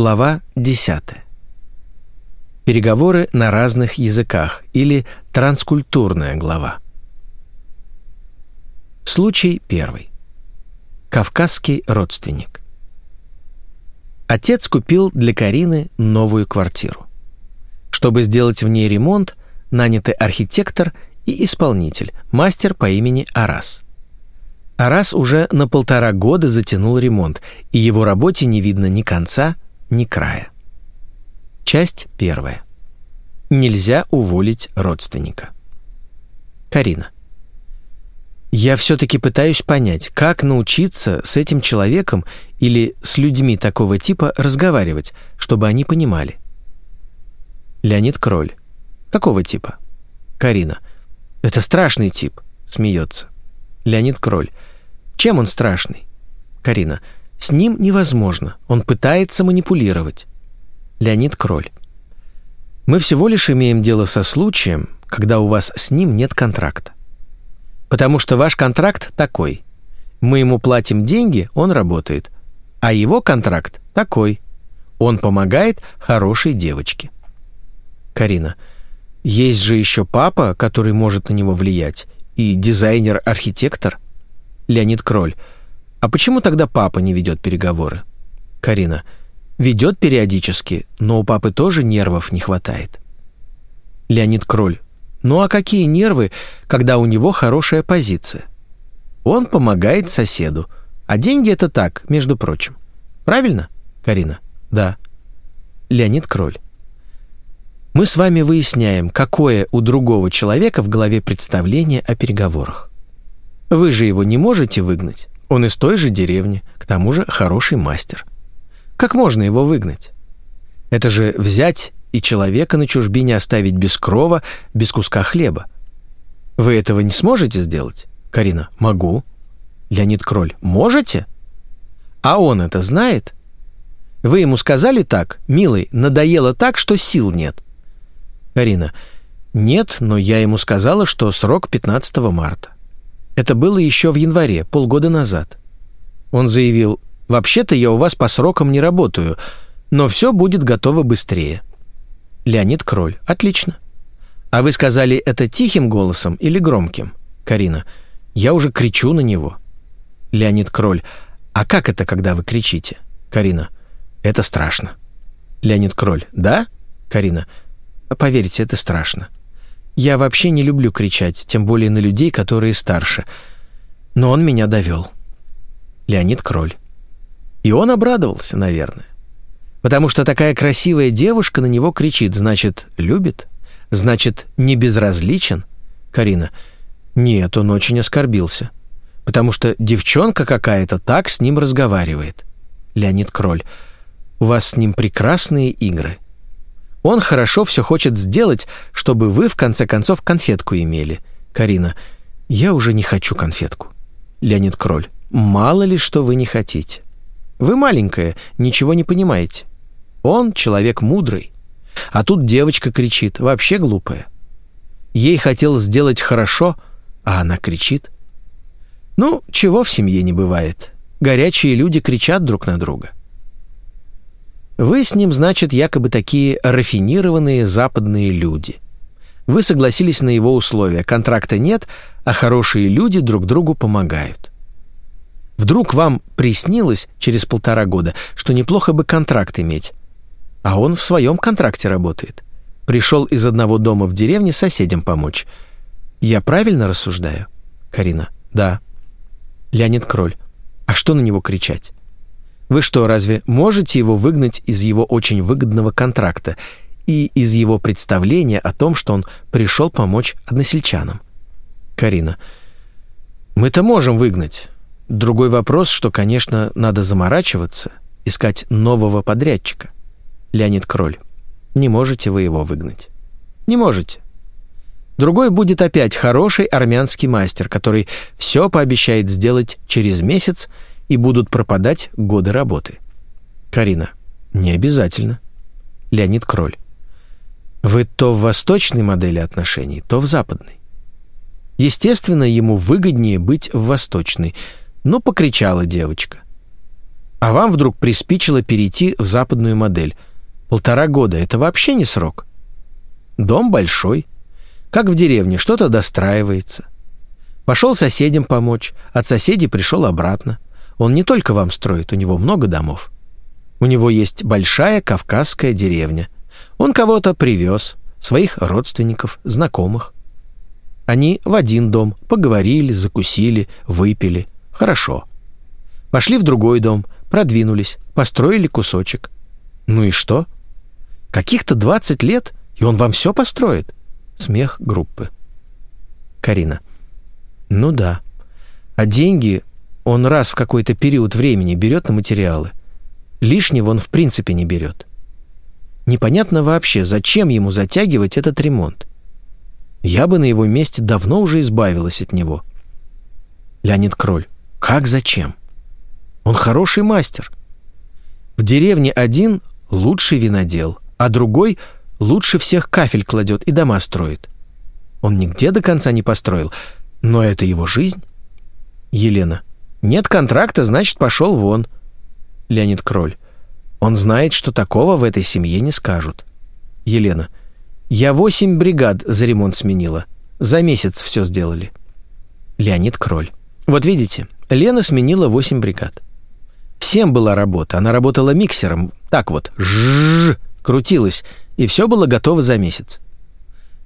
Глава 10. Переговоры на разных языках или транскультурная глава. Случай первый. Кавказский родственник. Отец купил для Карины новую квартиру. Чтобы сделать в ней ремонт, нанятый архитектор и исполнитель, мастер по имени Арас. Арас уже на полтора года затянул ремонт, и его работе не видно ни конца, ни края. Часть первая. Нельзя уволить родственника. Карина. Я все-таки пытаюсь понять, как научиться с этим человеком или с людьми такого типа разговаривать, чтобы они понимали. Леонид Кроль. Какого типа? Карина. Это страшный тип, смеется. Леонид Кроль. Чем он страшный? Карина. С ним невозможно. Он пытается манипулировать. Леонид Кроль. Мы всего лишь имеем дело со случаем, когда у вас с ним нет контракта. Потому что ваш контракт такой. Мы ему платим деньги, он работает. А его контракт такой. Он помогает хорошей девочке. Карина. Есть же еще папа, который может на него влиять, и дизайнер-архитектор. Леонид Кроль. А почему тогда папа не ведет переговоры? Карина. Ведет периодически, но у папы тоже нервов не хватает. Леонид Кроль. Ну а какие нервы, когда у него хорошая позиция? Он помогает соседу, а деньги это так, между прочим. Правильно, Карина? Да. Леонид Кроль. Мы с вами выясняем, какое у другого человека в голове представление о переговорах. Вы же его не можете выгнать. Он из той же деревни, к тому же хороший мастер. Как можно его выгнать? Это же взять и человека на чужбине оставить без крова, без куска хлеба. Вы этого не сможете сделать? Карина. Могу. Леонид Кроль. Можете? А он это знает? Вы ему сказали так, милый, надоело так, что сил нет. Карина. Нет, но я ему сказала, что срок 15 марта. Это было еще в январе, полгода назад. Он заявил, «Вообще-то я у вас по срокам не работаю, но все будет готово быстрее». Леонид Кроль. Отлично. А вы сказали это тихим голосом или громким? Карина. Я уже кричу на него. Леонид Кроль. А как это, когда вы кричите? Карина. Это страшно. Леонид Кроль. Да? Карина. Поверьте, это страшно. Я вообще не люблю кричать, тем более на людей, которые старше. Но он меня довел. Леонид Кроль. И он обрадовался, наверное. Потому что такая красивая девушка на него кричит, значит, любит? Значит, не безразличен? Карина. Нет, он очень оскорбился. Потому что девчонка какая-то так с ним разговаривает. Леонид Кроль. У вас с ним прекрасные игры. Он хорошо все хочет сделать, чтобы вы в конце концов конфетку имели. Карина. Я уже не хочу конфетку. Леонид Кроль. Мало ли что вы не хотите. Вы маленькая, ничего не понимаете. Он человек мудрый. А тут девочка кричит, вообще глупая. Ей хотел сделать хорошо, а она кричит. Ну, чего в семье не бывает. Горячие люди кричат друг на друга. Вы с ним, значит, якобы такие рафинированные западные люди. Вы согласились на его условия. Контракта нет, а хорошие люди друг другу помогают. Вдруг вам приснилось через полтора года, что неплохо бы контракт иметь. А он в своем контракте работает. Пришел из одного дома в деревне соседям помочь. Я правильно рассуждаю? Карина. Да. Леонид Кроль. А что на него кричать? Вы что, разве можете его выгнать из его очень выгодного контракта и из его представления о том, что он пришел помочь односельчанам? Карина. Мы-то можем выгнать. Другой вопрос, что, конечно, надо заморачиваться, искать нового подрядчика. Леонид Кроль. Не можете вы его выгнать. Не можете. Другой будет опять хороший армянский мастер, который все пообещает сделать через месяц и будут пропадать годы работы. Карина. Не обязательно. Леонид Кроль. Вы то в восточной модели отношений, то в западной. Естественно, ему выгоднее быть в восточной, но покричала девочка. А вам вдруг приспичило перейти в западную модель. Полтора года — это вообще не срок. Дом большой. Как в деревне, что-то достраивается. Пошел соседям помочь, от соседей пришел обратно. Он не только вам строит, у него много домов. У него есть большая кавказская деревня. Он кого-то привез, своих родственников, знакомых. Они в один дом поговорили, закусили, выпили. Хорошо. Пошли в другой дом, продвинулись, построили кусочек. Ну и что? Каких-то 20 лет, и он вам все построит. Смех группы. Карина. Ну да. А деньги он раз в какой-то период времени берет на материалы. Лишнего он в принципе не берет. Непонятно вообще, зачем ему затягивать этот ремонт. Я бы на его месте давно уже избавилась от него. Леонид Кроль. Как зачем? Он хороший мастер. В деревне один лучший винодел, а другой лучше всех кафель кладет и дома строит. Он нигде до конца не построил, но это его жизнь. Елена. Нет контракта, значит, пошел вон. Леонид Кроль. Он знает, что такого в этой семье не скажут. Елена. Я восемь бригад за ремонт сменила. За месяц все сделали. Леонид Кроль. Вот видите, Лена сменила восемь бригад. Всем была работа. Она работала миксером. Так вот, жжж, крутилась, и все было готово за месяц.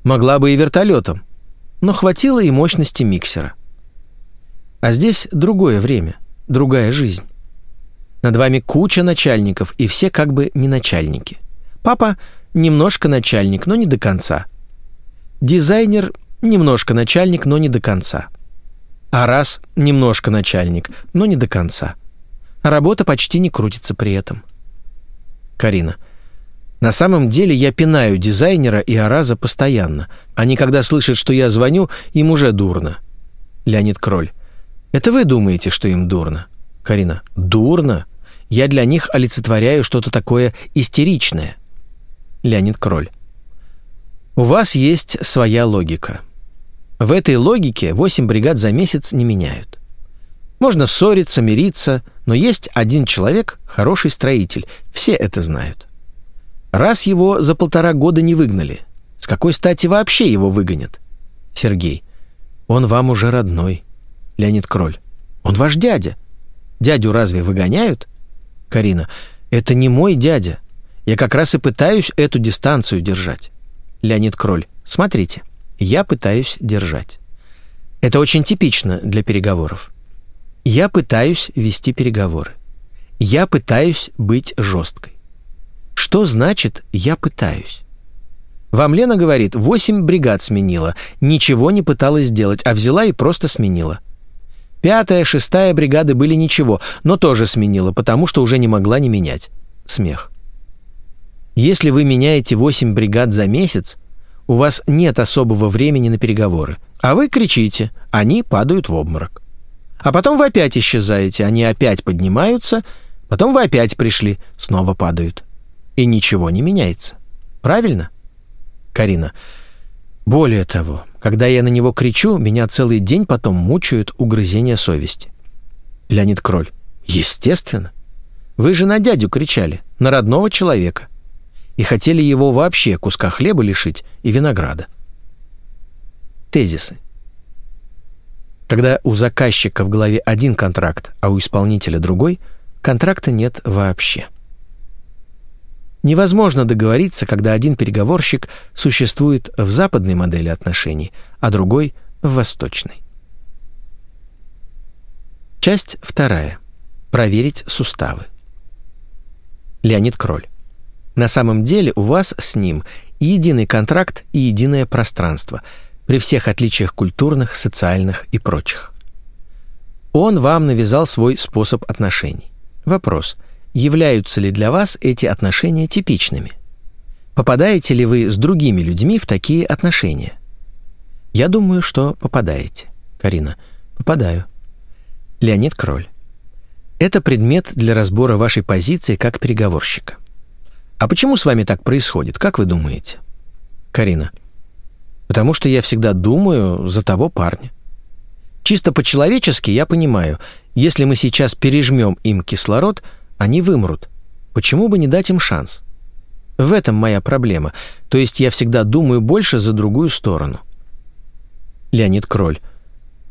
Могла бы и вертолетом, но хватило и мощности миксера. А здесь другое время, другая жизнь. Над вами куча начальников, и все как бы не начальники. Папа немножко начальник, но не до конца. Дизайнер немножко начальник, но не до конца. А раз немножко начальник, но не до конца. Работа почти не крутится при этом. Карина. На самом деле я пинаю дизайнера и Араза постоянно. Они, когда слышат, что я звоню, им уже дурно. Леонид Кроль. Это вы думаете, что им дурно? Карина. Дурно? Я для них олицетворяю что-то такое истеричное. Леонид Кроль. У вас есть своя логика. В этой логике 8 бригад за месяц не меняют. Можно ссориться, мириться, но есть один человек, хороший строитель. Все это знают. Раз его за полтора года не выгнали, с какой стати вообще его выгонят? Сергей. Он вам уже родной. Леонид Кроль. Он ваш дядя. Дядю разве выгоняют? Карина. «Это не мой дядя. Я как раз и пытаюсь эту дистанцию держать». Леонид Кроль. «Смотрите, я пытаюсь держать». Это очень типично для переговоров. Я пытаюсь вести переговоры. Я пытаюсь быть жесткой. Что значит «я пытаюсь»? Вам Лена говорит, восемь бригад сменила, ничего не пыталась сделать, а взяла и просто сменила – Пятая, шестая бригады были ничего, но тоже сменила, потому что уже не могла не менять. Смех. Если вы меняете 8 бригад за месяц, у вас нет особого времени на переговоры, а вы кричите, они падают в обморок. А потом вы опять исчезаете, они опять поднимаются, потом вы опять пришли, снова падают. И ничего не меняется. Правильно? Карина. Более того, когда я на него кричу, меня целый день потом мучают угрызения совести. Леонид Кроль. Естественно. Вы же на дядю кричали, на родного человека. И хотели его вообще куска хлеба лишить и винограда. Тезисы. Когда у заказчика в голове один контракт, а у исполнителя другой, контракта нет вообще. Невозможно договориться, когда один переговорщик существует в западной модели отношений, а другой — в восточной. Часть вторая. Проверить суставы. Леонид Кроль. На самом деле у вас с ним и единый контракт, и единое пространство, при всех отличиях культурных, социальных и прочих. Он вам навязал свой способ отношений. Вопрос – являются ли для вас эти отношения типичными? Попадаете ли вы с другими людьми в такие отношения? Я думаю, что попадаете. Карина. Попадаю. Леонид Кроль. Это предмет для разбора вашей позиции как переговорщика. А почему с вами так происходит, как вы думаете? Карина. Потому что я всегда думаю за того парня. Чисто по-человечески я понимаю, если мы сейчас пережмем им кислород – Они вымрут. Почему бы не дать им шанс? В этом моя проблема. То есть я всегда думаю больше за другую сторону. Леонид Кроль.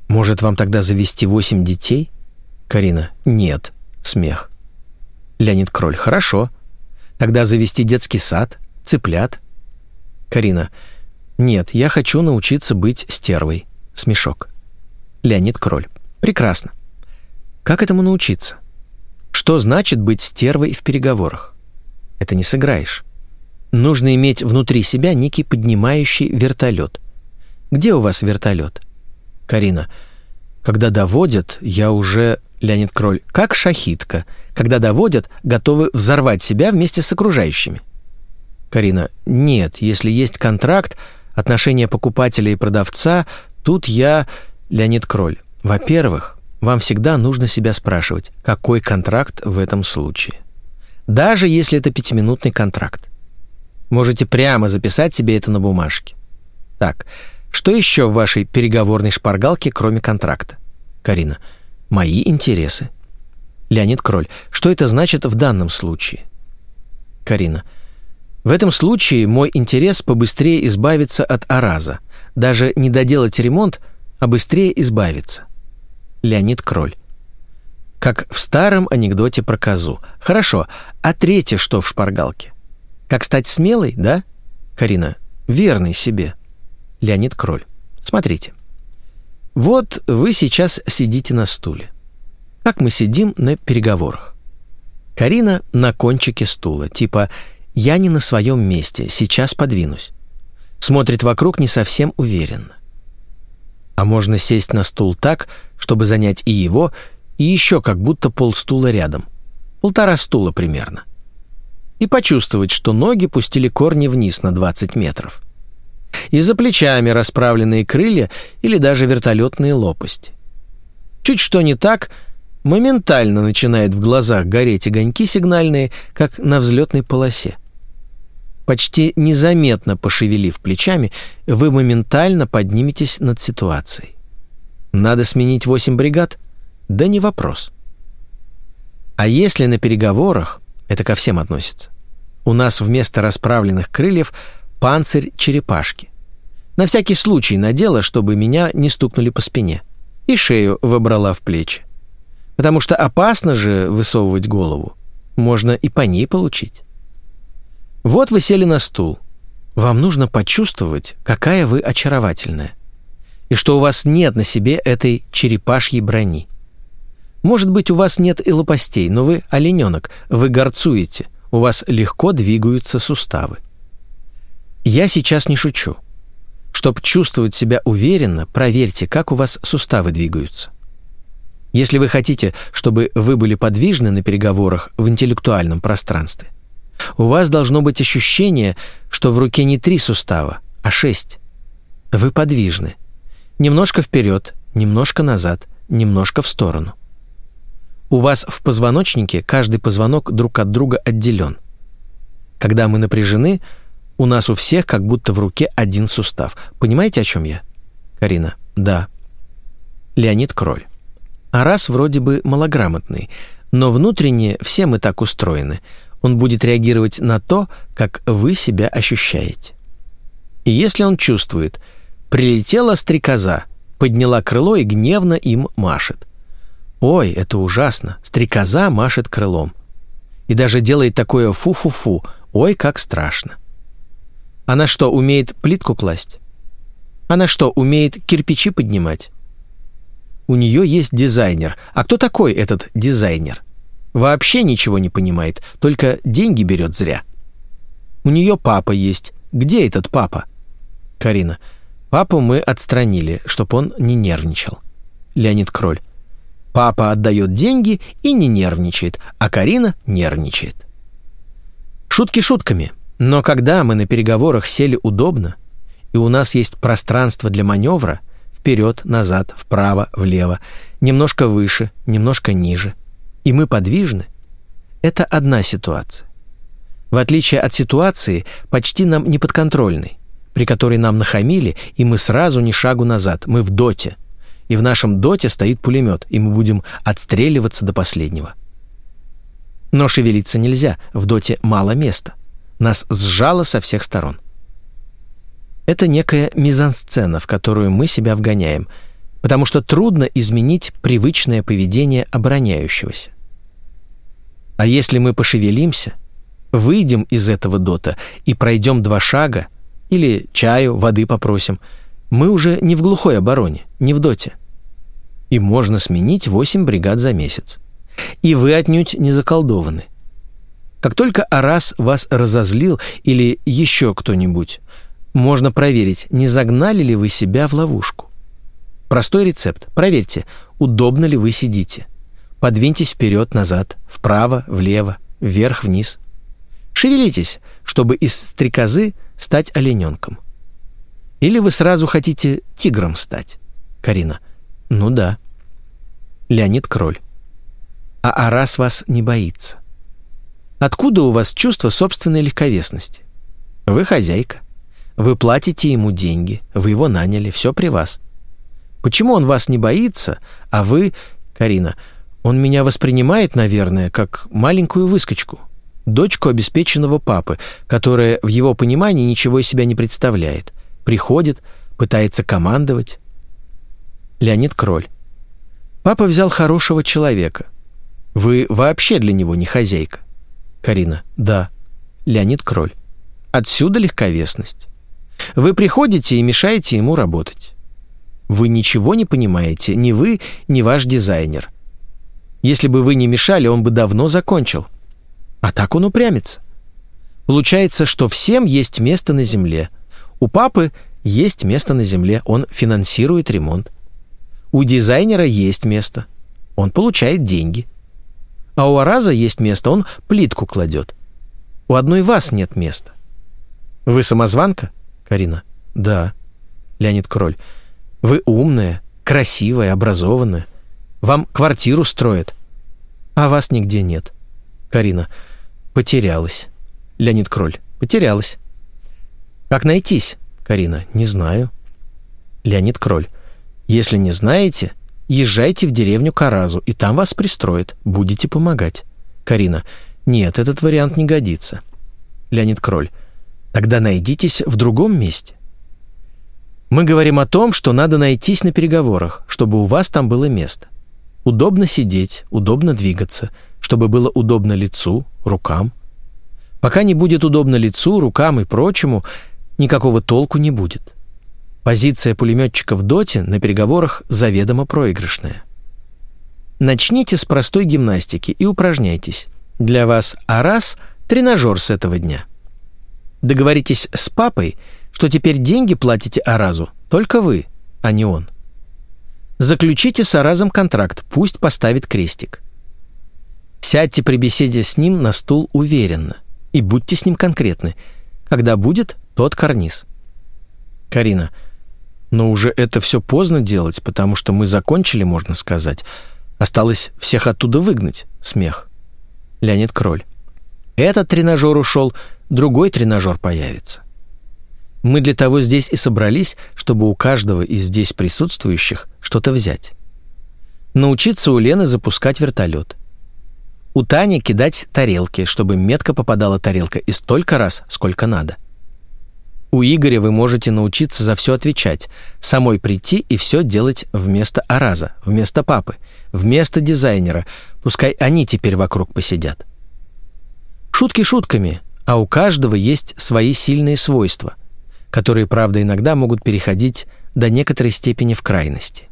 Может, вам тогда завести восемь детей? Карина. Нет. Смех. Леонид Кроль. Хорошо. Тогда завести детский сад, цыплят. Карина. Нет, я хочу научиться быть стервой. Смешок. Леонид Кроль. Прекрасно. Как этому научиться? Что значит быть стервой в переговорах? Это не сыграешь. Нужно иметь внутри себя некий поднимающий вертолет. Где у вас вертолет? Карина. Когда доводят, я уже... Леонид Кроль. Как шахитка. Когда доводят, готовы взорвать себя вместе с окружающими. Карина. Нет, если есть контракт, отношения покупателя и продавца, тут я... Леонид Кроль. Во-первых, вам всегда нужно себя спрашивать, какой контракт в этом случае. Даже если это пятиминутный контракт. Можете прямо записать себе это на бумажке. Так, что еще в вашей переговорной шпаргалке, кроме контракта? Карина. Мои интересы. Леонид Кроль. Что это значит в данном случае? Карина. В этом случае мой интерес побыстрее избавиться от Араза. Даже не доделать ремонт, а быстрее избавиться. Леонид Кроль. Как в старом анекдоте про козу. Хорошо, а третье что в шпаргалке? Как стать смелой, да? Карина. Верный себе. Леонид Кроль. Смотрите. Вот вы сейчас сидите на стуле. Как мы сидим на переговорах. Карина на кончике стула, типа «я не на своем месте, сейчас подвинусь». Смотрит вокруг не совсем уверенно. А можно сесть на стул так, чтобы занять и его, и еще как будто полстула рядом. Полтора стула примерно. И почувствовать, что ноги пустили корни вниз на 20 метров. И за плечами расправленные крылья или даже вертолетные лопасти. Чуть что не так, моментально начинает в глазах гореть огоньки сигнальные, как на взлетной полосе. Почти незаметно пошевелив плечами, вы моментально подниметесь над ситуацией. Надо сменить восемь бригад? Да не вопрос. А если на переговорах, это ко всем относится, у нас вместо расправленных крыльев панцирь черепашки. На всякий случай надела, чтобы меня не стукнули по спине. И шею выбрала в плечи. Потому что опасно же высовывать голову. Можно и по ней получить. Вот вы сели на стул. Вам нужно почувствовать, какая вы очаровательная. И что у вас нет на себе этой черепашьей брони. Может быть, у вас нет и лопастей, но вы олененок, вы горцуете, у вас легко двигаются суставы. Я сейчас не шучу. Чтобы чувствовать себя уверенно, проверьте, как у вас суставы двигаются. Если вы хотите, чтобы вы были подвижны на переговорах в интеллектуальном пространстве – у вас должно быть ощущение, что в руке не три сустава, а шесть. Вы подвижны. Немножко вперед, немножко назад, немножко в сторону. У вас в позвоночнике каждый позвонок друг от друга отделен. Когда мы напряжены, у нас у всех как будто в руке один сустав. Понимаете, о чем я? Карина. Да. Леонид Кроль. А раз вроде бы малограмотный, но внутренне все мы так устроены – он будет реагировать на то, как вы себя ощущаете. И если он чувствует, прилетела стрекоза, подняла крыло и гневно им машет. Ой, это ужасно, стрекоза машет крылом. И даже делает такое фу-фу-фу, ой, как страшно. Она что, умеет плитку класть? Она что, умеет кирпичи поднимать? У нее есть дизайнер. А кто такой этот дизайнер? Вообще ничего не понимает, только деньги берет зря. У нее папа есть. Где этот папа? Карина. Папу мы отстранили, чтоб он не нервничал. Леонид Кроль. Папа отдает деньги и не нервничает, а Карина нервничает. Шутки шутками, но когда мы на переговорах сели удобно, и у нас есть пространство для маневра, вперед, назад, вправо, влево, немножко выше, немножко ниже, и мы подвижны, это одна ситуация. В отличие от ситуации, почти нам не подконтрольной, при которой нам нахамили, и мы сразу ни шагу назад, мы в доте. И в нашем доте стоит пулемет, и мы будем отстреливаться до последнего. Но шевелиться нельзя, в доте мало места. Нас сжало со всех сторон. Это некая мизансцена, в которую мы себя вгоняем, потому что трудно изменить привычное поведение обороняющегося. А если мы пошевелимся, выйдем из этого дота и пройдем два шага, или чаю, воды попросим, мы уже не в глухой обороне, не в доте. И можно сменить 8 бригад за месяц. И вы отнюдь не заколдованы. Как только Арас вас разозлил или еще кто-нибудь, можно проверить, не загнали ли вы себя в ловушку. Простой рецепт. Проверьте, удобно ли вы сидите. Подвиньтесь вперед-назад, вправо, влево, вверх-вниз. Шевелитесь, чтобы из стрекозы стать олененком. Или вы сразу хотите тигром стать? Карина. Ну да. Леонид Кроль. А Арас вас не боится. Откуда у вас чувство собственной легковесности? Вы хозяйка. Вы платите ему деньги, вы его наняли, все при вас. Почему он вас не боится, а вы, Карина, он меня воспринимает, наверное, как маленькую выскочку, дочку обеспеченного папы, которая в его понимании ничего из себя не представляет. Приходит, пытается командовать. Леонид Кроль. Папа взял хорошего человека. Вы вообще для него не хозяйка. Карина. Да. Леонид Кроль. Отсюда легковесность. Вы приходите и мешаете ему работать. Вы ничего не понимаете, ни вы, ни ваш дизайнер. Если бы вы не мешали, он бы давно закончил. А так он упрямится. Получается, что всем есть место на земле. У папы есть место на земле, он финансирует ремонт. У дизайнера есть место, он получает деньги. А у Араза есть место, он плитку кладет. У одной вас нет места. Вы самозванка? Карина. Да. Леонид Кроль. Вы умная, красивая, образованная. Вам квартиру строят, а вас нигде нет. Карина. Потерялась. Леонид Кроль. Потерялась. Как найтись? Карина. Не знаю. Леонид Кроль. Если не знаете, езжайте в деревню Каразу, и там вас пристроят. Будете помогать. Карина. Нет, этот вариант не годится. Леонид Кроль. Тогда найдитесь в другом месте. Мы говорим о том, что надо найтись на переговорах, чтобы у вас там было место. Удобно сидеть, удобно двигаться, чтобы было удобно лицу, рукам. Пока не будет удобно лицу, рукам и прочему, никакого толку не будет. Позиция пулеметчика в доте на переговорах заведомо проигрышная. Начните с простой гимнастики и упражняйтесь. Для вас Арас – тренажер с этого дня. Договоритесь с папой, что теперь деньги платите Аразу только вы, а не он. Заключите с Аразом контракт, пусть поставит крестик. Сядьте при беседе с ним на стул уверенно и будьте с ним конкретны. Когда будет, тот карниз. Карина, но уже это все поздно делать, потому что мы закончили, можно сказать. Осталось всех оттуда выгнать. Смех. Леонид Кроль. Этот тренажер ушел, другой тренажер появится. Мы для того здесь и собрались, чтобы у каждого из здесь присутствующих что-то взять. Научиться у Лены запускать вертолет. У Тани кидать тарелки, чтобы метко попадала тарелка и столько раз, сколько надо. У Игоря вы можете научиться за все отвечать, самой прийти и все делать вместо Араза, вместо папы, вместо дизайнера. Пускай они теперь вокруг посидят. Шутки шутками, а у каждого есть свои сильные свойства которые, правда, иногда могут переходить до некоторой степени в крайности.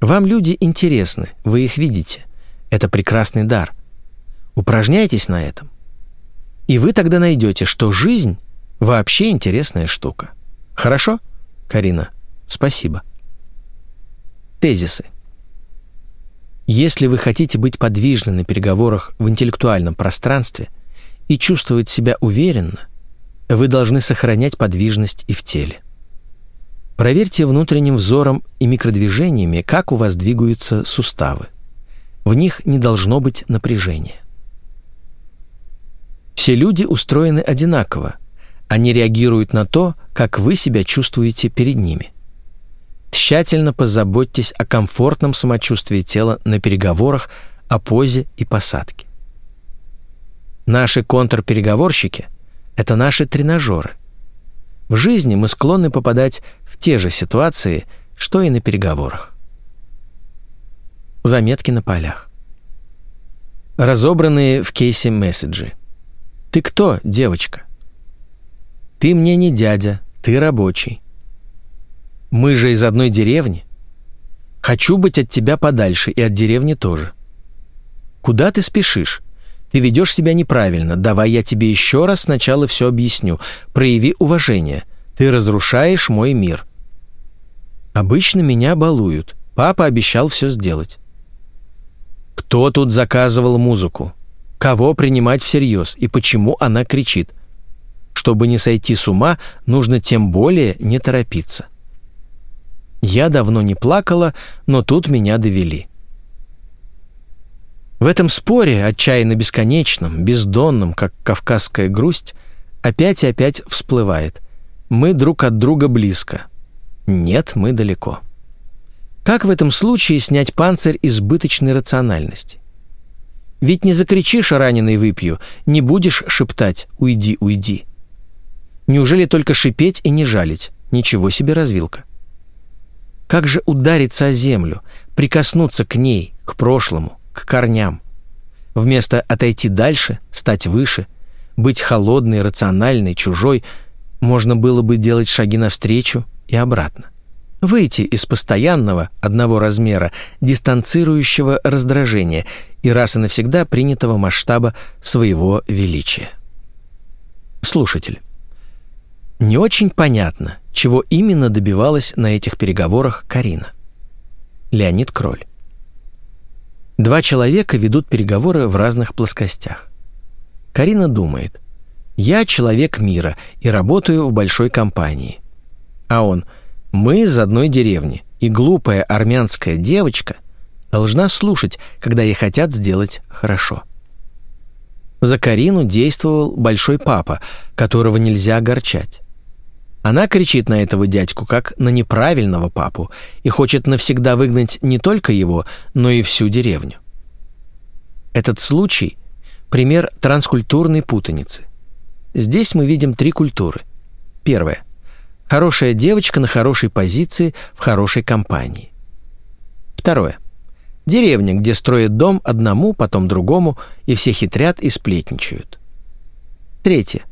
Вам люди интересны, вы их видите. Это прекрасный дар. Упражняйтесь на этом. И вы тогда найдете, что жизнь вообще интересная штука. Хорошо? Карина, спасибо. Тезисы. Если вы хотите быть подвижны на переговорах в интеллектуальном пространстве и чувствовать себя уверенно, вы должны сохранять подвижность и в теле. Проверьте внутренним взором и микродвижениями, как у вас двигаются суставы. В них не должно быть напряжения. Все люди устроены одинаково. Они реагируют на то, как вы себя чувствуете перед ними. Тщательно позаботьтесь о комфортном самочувствии тела на переговорах, о позе и посадке. Наши контрпереговорщики — это наши тренажеры. В жизни мы склонны попадать в те же ситуации, что и на переговорах. Заметки на полях. Разобранные в кейсе месседжи. «Ты кто, девочка?» «Ты мне не дядя, ты рабочий». «Мы же из одной деревни. Хочу быть от тебя подальше и от деревни тоже». «Куда ты спешишь? Ты ведешь себя неправильно. Давай я тебе еще раз сначала все объясню. Прояви уважение. Ты разрушаешь мой мир». Обычно меня балуют. Папа обещал все сделать. Кто тут заказывал музыку? Кого принимать всерьез и почему она кричит? Чтобы не сойти с ума, нужно тем более не торопиться. Я давно не плакала, но тут меня довели. В этом споре, отчаянно бесконечном, бездонном, как кавказская грусть, опять и опять всплывает. Мы друг от друга близко. Нет, мы далеко. Как в этом случае снять панцирь избыточной рациональности? Ведь не закричишь раненый выпью, не будешь шептать «уйди, уйди». Неужели только шипеть и не жалить? Ничего себе развилка. Как же удариться о землю, прикоснуться к ней, к прошлому, к корням? Вместо отойти дальше, стать выше, быть холодной, рациональной, чужой, можно было бы делать шаги навстречу и обратно. Выйти из постоянного, одного размера, дистанцирующего раздражения и раз и навсегда принятого масштаба своего величия. Слушатель. Не очень понятно, чего именно добивалась на этих переговорах Карина. Леонид Кроль. Два человека ведут переговоры в разных плоскостях. Карина думает, «Я человек мира и работаю в большой компании». А он – мы из одной деревни, и глупая армянская девочка должна слушать, когда ей хотят сделать хорошо. За Карину действовал большой папа, которого нельзя огорчать. Она кричит на этого дядьку, как на неправильного папу, и хочет навсегда выгнать не только его, но и всю деревню. Этот случай – пример транскультурной путаницы. Здесь мы видим три культуры. Первая Хорошая девочка на хорошей позиции в хорошей компании. Второе. Деревня, где строят дом одному, потом другому, и все хитрят и сплетничают. Третье.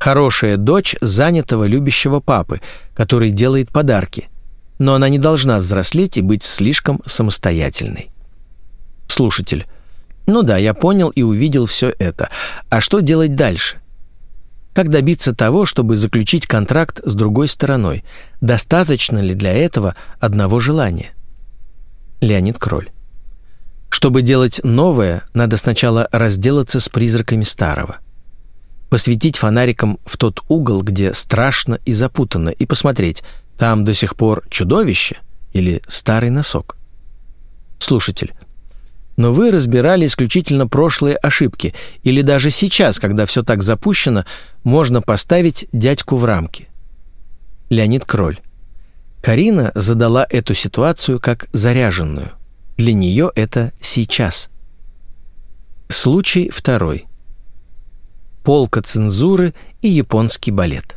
Хорошая дочь занятого любящего папы, который делает подарки, но она не должна взрослеть и быть слишком самостоятельной. Слушатель. Ну да, я понял и увидел все это. А что делать дальше? Как добиться того, чтобы заключить контракт с другой стороной? Достаточно ли для этого одного желания? Леонид Кроль. Чтобы делать новое, надо сначала разделаться с призраками старого. Посветить фонариком в тот угол, где страшно и запутанно, и посмотреть, там до сих пор чудовище или старый носок. Слушатель, но вы разбирали исключительно прошлые ошибки, или даже сейчас, когда все так запущено, можно поставить дядьку в рамки. Леонид Кроль. Карина задала эту ситуацию как заряженную. Для нее это сейчас. Случай второй. Полка цензуры и японский балет.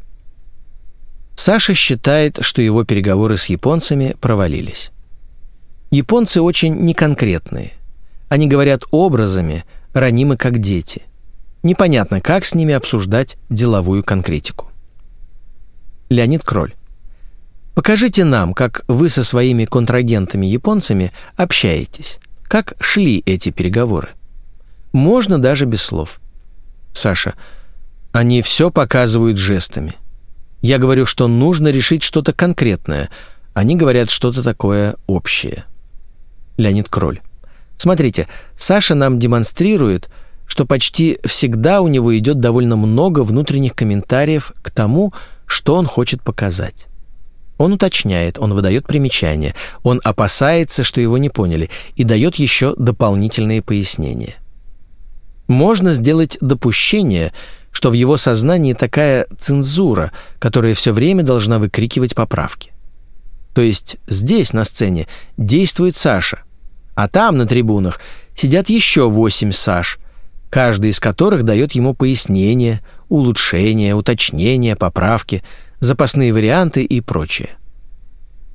Саша считает, что его переговоры с японцами провалились. Японцы очень неконкретные – они говорят образами, ранимы как дети. Непонятно, как с ними обсуждать деловую конкретику. Леонид Кроль. Покажите нам, как вы со своими контрагентами-японцами общаетесь. Как шли эти переговоры? Можно даже без слов. Саша. Они все показывают жестами. Я говорю, что нужно решить что-то конкретное. Они говорят что-то такое общее. Леонид Кроль. Смотрите, Саша нам демонстрирует, что почти всегда у него идет довольно много внутренних комментариев к тому, что он хочет показать. Он уточняет, он выдает примечания, он опасается, что его не поняли, и дает еще дополнительные пояснения. Можно сделать допущение, что в его сознании такая цензура, которая все время должна выкрикивать поправки. То есть здесь, на сцене, действует Саша – а там, на трибунах, сидят еще восемь Саш, каждый из которых дает ему пояснения, улучшения, уточнения, поправки, запасные варианты и прочее.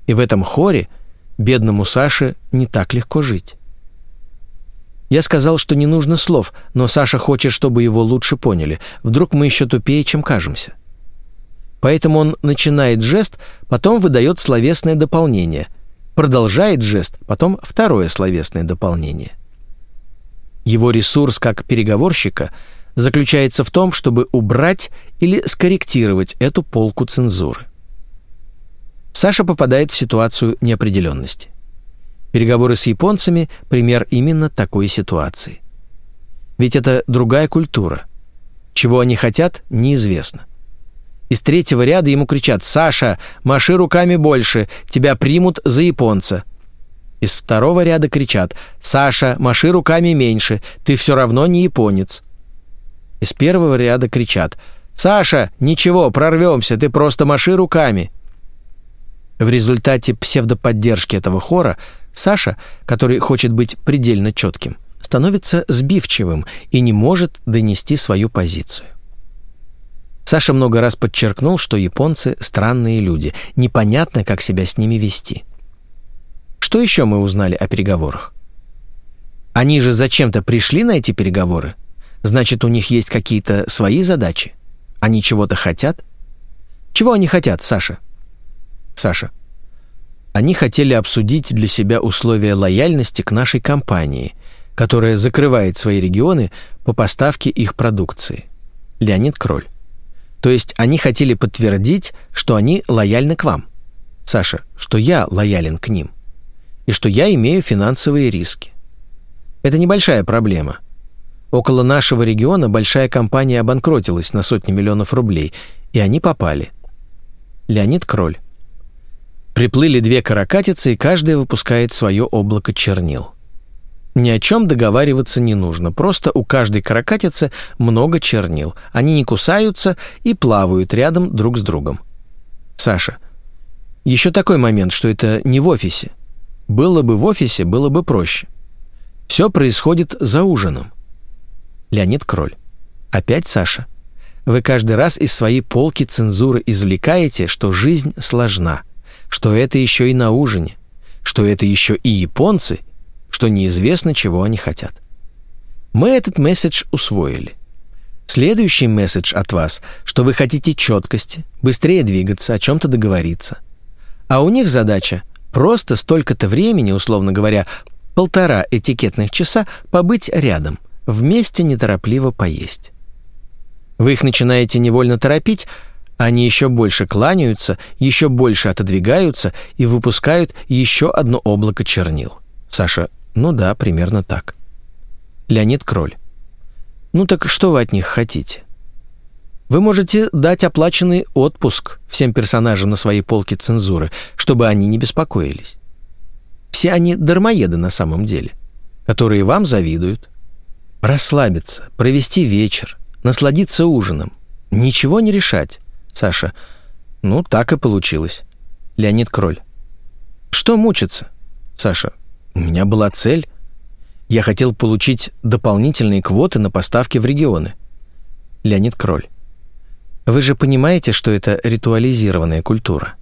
И в этом хоре бедному Саше не так легко жить. Я сказал, что не нужно слов, но Саша хочет, чтобы его лучше поняли. Вдруг мы еще тупее, чем кажемся. Поэтому он начинает жест, потом выдает словесное дополнение, продолжает жест, потом второе словесное дополнение. Его ресурс как переговорщика заключается в том, чтобы убрать или скорректировать эту полку цензуры. Саша попадает в ситуацию неопределенности. Переговоры с японцами – пример именно такой ситуации. Ведь это другая культура. Чего они хотят – неизвестно. Из третьего ряда ему кричат «Саша, маши руками больше, тебя примут за японца». Из второго ряда кричат «Саша, маши руками меньше, ты все равно не японец». Из первого ряда кричат «Саша, ничего, прорвемся, ты просто маши руками». В результате псевдоподдержки этого хора Саша, который хочет быть предельно четким, становится сбивчивым и не может донести свою позицию. Саша много раз подчеркнул, что японцы – странные люди, непонятно, как себя с ними вести. Что еще мы узнали о переговорах? Они же зачем-то пришли на эти переговоры? Значит, у них есть какие-то свои задачи? Они чего-то хотят? Чего они хотят, Саша? Саша. Они хотели обсудить для себя условия лояльности к нашей компании, которая закрывает свои регионы по поставке их продукции. Леонид Кроль. То есть они хотели подтвердить, что они лояльны к вам. Саша, что я лоялен к ним. И что я имею финансовые риски. Это небольшая проблема. Около нашего региона большая компания обанкротилась на сотни миллионов рублей, и они попали. Леонид Кроль. Приплыли две каракатицы, и каждая выпускает свое облако чернил. Ни о чем договариваться не нужно, просто у каждой каракатицы много чернил. Они не кусаются и плавают рядом друг с другом. Саша. Еще такой момент, что это не в офисе. Было бы в офисе, было бы проще. Все происходит за ужином. Леонид Кроль. Опять Саша. Вы каждый раз из своей полки цензуры извлекаете, что жизнь сложна что это еще и на ужине, что это еще и японцы, что неизвестно, чего они хотят. Мы этот месседж усвоили. Следующий месседж от вас, что вы хотите четкости, быстрее двигаться, о чем-то договориться. А у них задача просто столько-то времени, условно говоря, полтора этикетных часа побыть рядом, вместе неторопливо поесть. Вы их начинаете невольно торопить, они еще больше кланяются, еще больше отодвигаются и выпускают еще одно облако чернил. Саша, ну да, примерно так. Леонид Кроль. Ну так что вы от них хотите? Вы можете дать оплаченный отпуск всем персонажам на своей полке цензуры, чтобы они не беспокоились. Все они дармоеды на самом деле, которые вам завидуют. Расслабиться, провести вечер, насладиться ужином, ничего не решать. Саша. Ну, так и получилось. Леонид Кроль. Что мучиться? Саша. У меня была цель. Я хотел получить дополнительные квоты на поставки в регионы. Леонид Кроль. Вы же понимаете, что это ритуализированная культура.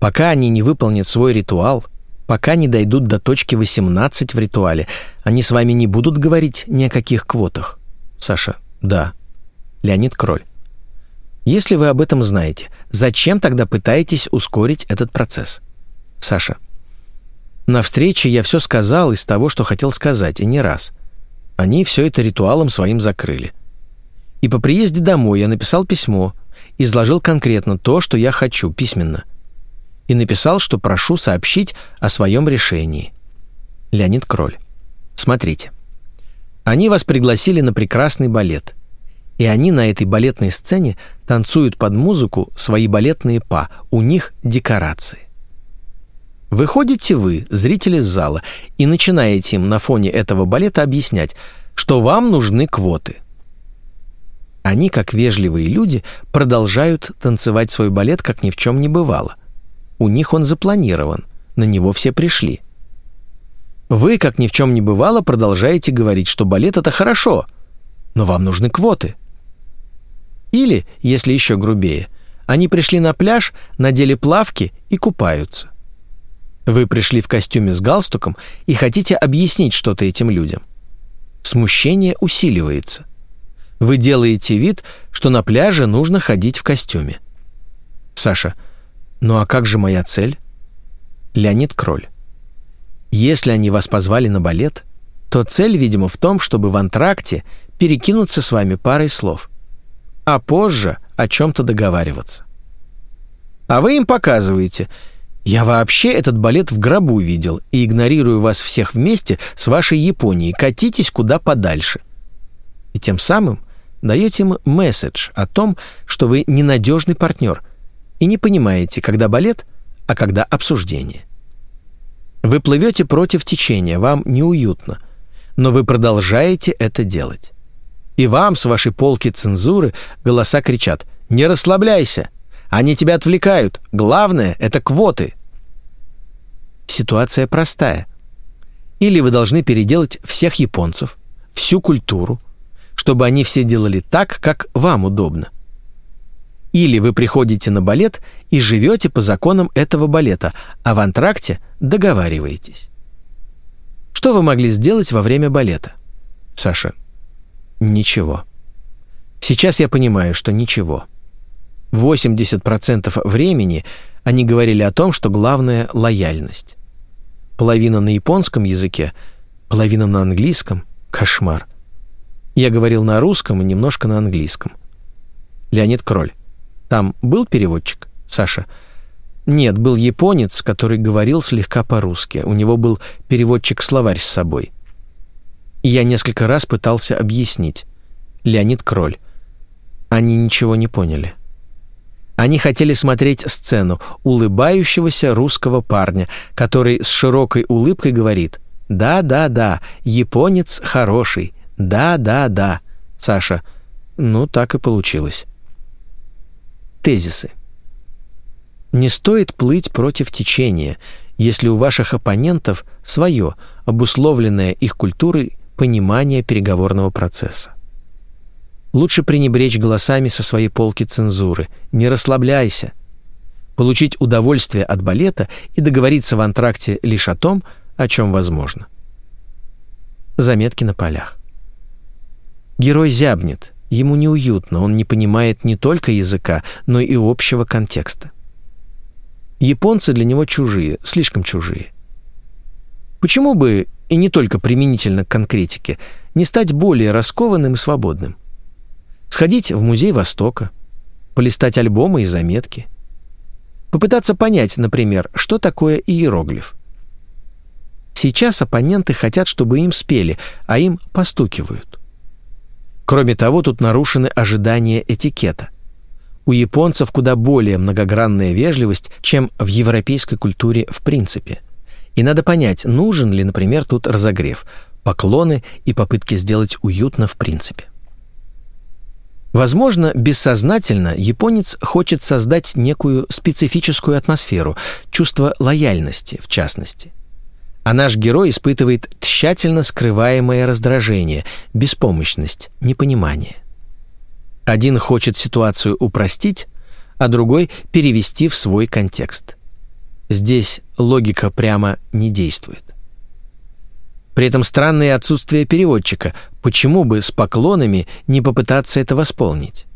Пока они не выполнят свой ритуал, пока не дойдут до точки 18 в ритуале, они с вами не будут говорить ни о каких квотах. Саша. Да. Леонид Кроль. Если вы об этом знаете, зачем тогда пытаетесь ускорить этот процесс? Саша. На встрече я все сказал из того, что хотел сказать, и не раз. Они все это ритуалом своим закрыли. И по приезде домой я написал письмо, изложил конкретно то, что я хочу, письменно. И написал, что прошу сообщить о своем решении. Леонид Кроль. Смотрите. Они вас пригласили на прекрасный балет – и они на этой балетной сцене танцуют под музыку свои балетные па, у них декорации. Выходите вы, зрители зала, и начинаете им на фоне этого балета объяснять, что вам нужны квоты. Они, как вежливые люди, продолжают танцевать свой балет, как ни в чем не бывало. У них он запланирован, на него все пришли. Вы, как ни в чем не бывало, продолжаете говорить, что балет — это хорошо — но вам нужны квоты. Или, если еще грубее, они пришли на пляж, надели плавки и купаются. Вы пришли в костюме с галстуком и хотите объяснить что-то этим людям. Смущение усиливается. Вы делаете вид, что на пляже нужно ходить в костюме. Саша, ну а как же моя цель? Леонид Кроль. Если они вас позвали на балет, то цель, видимо, в том, чтобы в антракте перекинуться с вами парой слов, а позже о чем-то договариваться. А вы им показываете – я вообще этот балет в гробу видел и игнорирую вас всех вместе с вашей Японией. Катитесь куда подальше. И тем самым даете им месседж о том, что вы ненадежный партнер и не понимаете, когда балет, а когда обсуждение. Вы плывете против течения, вам неуютно, но вы продолжаете это делать. И вам с вашей полки цензуры голоса кричат «Не расслабляйся!» Они тебя отвлекают. Главное — это квоты. Ситуация простая. Или вы должны переделать всех японцев, всю культуру, чтобы они все делали так, как вам удобно. Или вы приходите на балет и живете по законам этого балета, а в антракте договариваетесь. Что вы могли сделать во время балета? Саша. Ничего. Сейчас я понимаю, что ничего. 80% времени они говорили о том, что главное — лояльность. Половина на японском языке, половина на английском — кошмар. Я говорил на русском и немножко на английском. Леонид Кроль. Там был переводчик, Саша? Нет, был японец, который говорил слегка по-русски. У него был переводчик-словарь с собой. И я несколько раз пытался объяснить. Леонид Кроль. Они ничего не поняли. Они хотели смотреть сцену улыбающегося русского парня, который с широкой улыбкой говорит «Да, да, да, японец хороший, да, да, да». Саша, ну так и получилось. Тезисы. Не стоит плыть против течения, если у ваших оппонентов свое, обусловленное их культурой, понимание переговорного процесса. Лучше пренебречь голосами со своей полки цензуры. Не расслабляйся. Получить удовольствие от балета и договориться в антракте лишь о том, о чем возможно. Заметки на полях. Герой зябнет, ему неуютно, он не понимает не только языка, но и общего контекста. Японцы для него чужие, слишком чужие. Почему бы, и не только применительно к конкретике, не стать более раскованным и свободным? Сходить в музей Востока, полистать альбомы и заметки. Попытаться понять, например, что такое иероглиф. Сейчас оппоненты хотят, чтобы им спели, а им постукивают. Кроме того, тут нарушены ожидания этикета. У японцев куда более многогранная вежливость, чем в европейской культуре в принципе. И надо понять, нужен ли, например, тут разогрев, поклоны и попытки сделать уютно в принципе. Возможно, бессознательно японец хочет создать некую специфическую атмосферу, чувство лояльности в частности. А наш герой испытывает тщательно скрываемое раздражение, беспомощность, непонимание. Один хочет ситуацию упростить, а другой перевести в свой контекст. Здесь логика прямо не действует. При этом странное отсутствие переводчика. Почему бы с поклонами не попытаться это восполнить?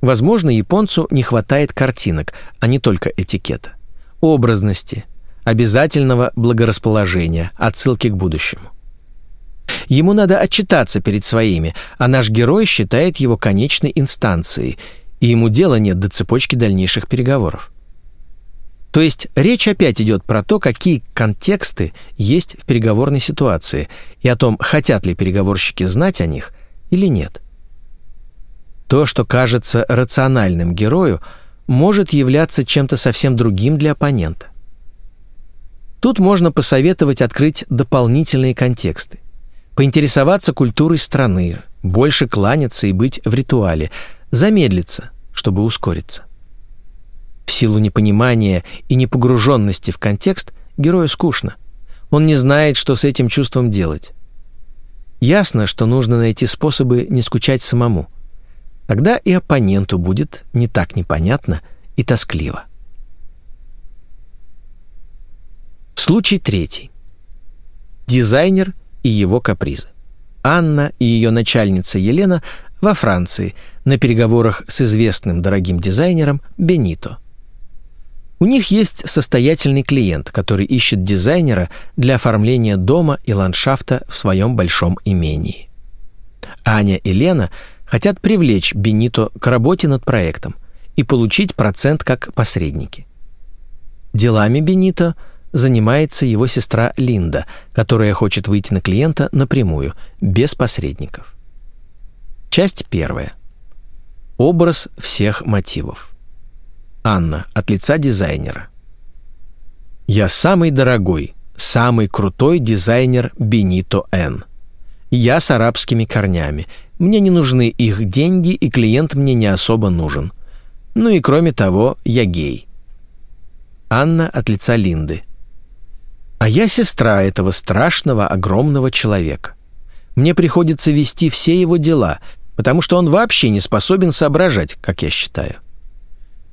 Возможно, японцу не хватает картинок, а не только этикета. Образности, обязательного благорасположения, отсылки к будущему. Ему надо отчитаться перед своими, а наш герой считает его конечной инстанцией, и ему дела нет до цепочки дальнейших переговоров. То есть речь опять идет про то, какие контексты есть в переговорной ситуации и о том, хотят ли переговорщики знать о них или нет. То, что кажется рациональным герою, может являться чем-то совсем другим для оппонента. Тут можно посоветовать открыть дополнительные контексты, поинтересоваться культурой страны, больше кланяться и быть в ритуале, замедлиться, чтобы ускориться. В силу непонимания и непогруженности в контекст герою скучно. Он не знает, что с этим чувством делать. Ясно, что нужно найти способы не скучать самому. Тогда и оппоненту будет не так непонятно и тоскливо. Случай третий. Дизайнер и его капризы. Анна и ее начальница Елена во Франции на переговорах с известным дорогим дизайнером Бенито. У них есть состоятельный клиент, который ищет дизайнера для оформления дома и ландшафта в своем большом имении. Аня и Лена хотят привлечь Бенито к работе над проектом и получить процент как посредники. Делами Бенито занимается его сестра Линда, которая хочет выйти на клиента напрямую, без посредников. Часть первая. Образ всех мотивов. Анна от лица дизайнера. Я самый дорогой, самый крутой дизайнер Бенито Н. Я с арабскими корнями. Мне не нужны их деньги, и клиент мне не особо нужен. Ну и кроме того, я гей. Анна от лица Линды. А я сестра этого страшного, огромного человека. Мне приходится вести все его дела, потому что он вообще не способен соображать, как я считаю.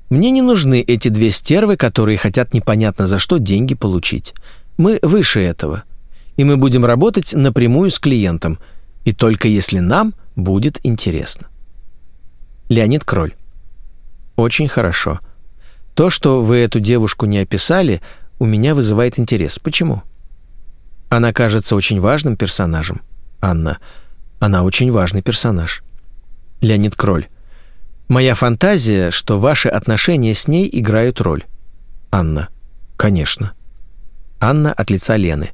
Мне не нужны эти две стервы, которые хотят непонятно за что деньги получить. Мы выше этого. И мы будем работать напрямую с клиентом, и только если нам будет интересно. Леонид Кроль. Очень хорошо. То, что вы эту девушку не описали, у меня вызывает интерес. Почему? Она кажется очень важным персонажем. Анна. Она очень важный персонаж. Леонид Кроль. Моя фантазия, что ваши отношения с ней играют роль. Анна. Конечно. Анна от лица Лены.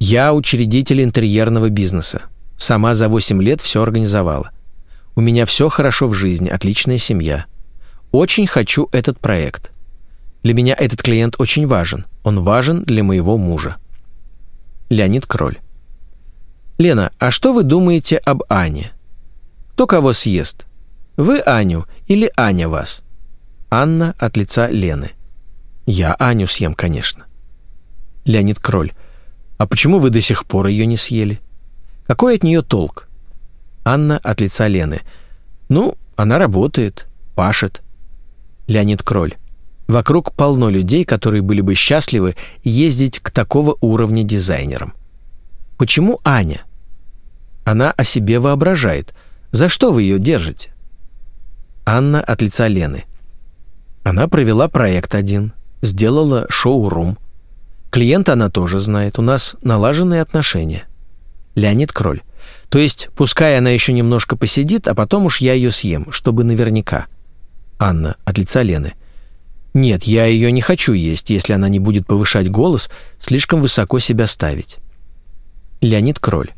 Я учредитель интерьерного бизнеса. Сама за 8 лет все организовала. У меня все хорошо в жизни, отличная семья. Очень хочу этот проект. Для меня этот клиент очень важен. Он важен для моего мужа. Леонид Кроль. Лена, а что вы думаете об Ане? Кто кого съест? Вы Аню или Аня вас? Анна от лица Лены. Я Аню съем, конечно. Леонид Кроль. А почему вы до сих пор ее не съели? Какой от нее толк? Анна от лица Лены. Ну, она работает, пашет. Леонид Кроль. Вокруг полно людей, которые были бы счастливы ездить к такого уровня дизайнерам. Почему Аня? Она о себе воображает – за что вы ее держите?» Анна от лица Лены. Она провела проект один, сделала шоу-рум. Клиента она тоже знает, у нас налаженные отношения. Леонид Кроль. То есть, пускай она еще немножко посидит, а потом уж я ее съем, чтобы наверняка. Анна от лица Лены. Нет, я ее не хочу есть, если она не будет повышать голос, слишком высоко себя ставить. Леонид Кроль.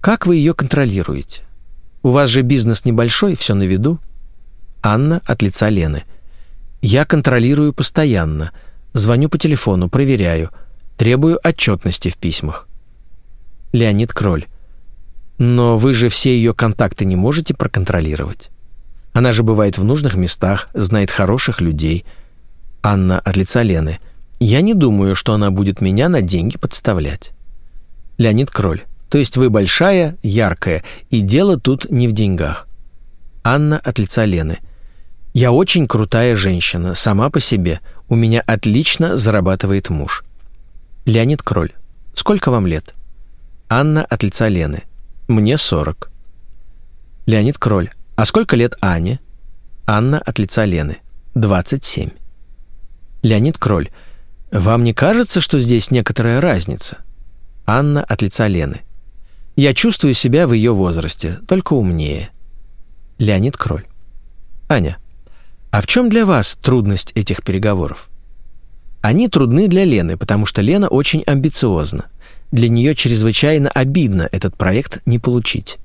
Как вы ее контролируете? У вас же бизнес небольшой, все на виду. Анна от лица Лены. Я контролирую постоянно. Звоню по телефону, проверяю. Требую отчетности в письмах. Леонид Кроль. Но вы же все ее контакты не можете проконтролировать. Она же бывает в нужных местах, знает хороших людей. Анна от лица Лены. Я не думаю, что она будет меня на деньги подставлять. Леонид Кроль. То есть вы большая, яркая, и дело тут не в деньгах. Анна от лица Лены. Я очень крутая женщина, сама по себе. У меня отлично зарабатывает муж. Леонид Кроль. Сколько вам лет? Анна от лица Лены. Мне 40. Леонид Кроль. А сколько лет Ане? Анна от лица Лены. 27. Леонид Кроль. Вам не кажется, что здесь некоторая разница? Анна от лица Лены. Я чувствую себя в ее возрасте, только умнее. Леонид Кроль. Аня, а в чем для вас трудность этих переговоров? Они трудны для Лены, потому что Лена очень амбициозна. Для нее чрезвычайно обидно этот проект не получить.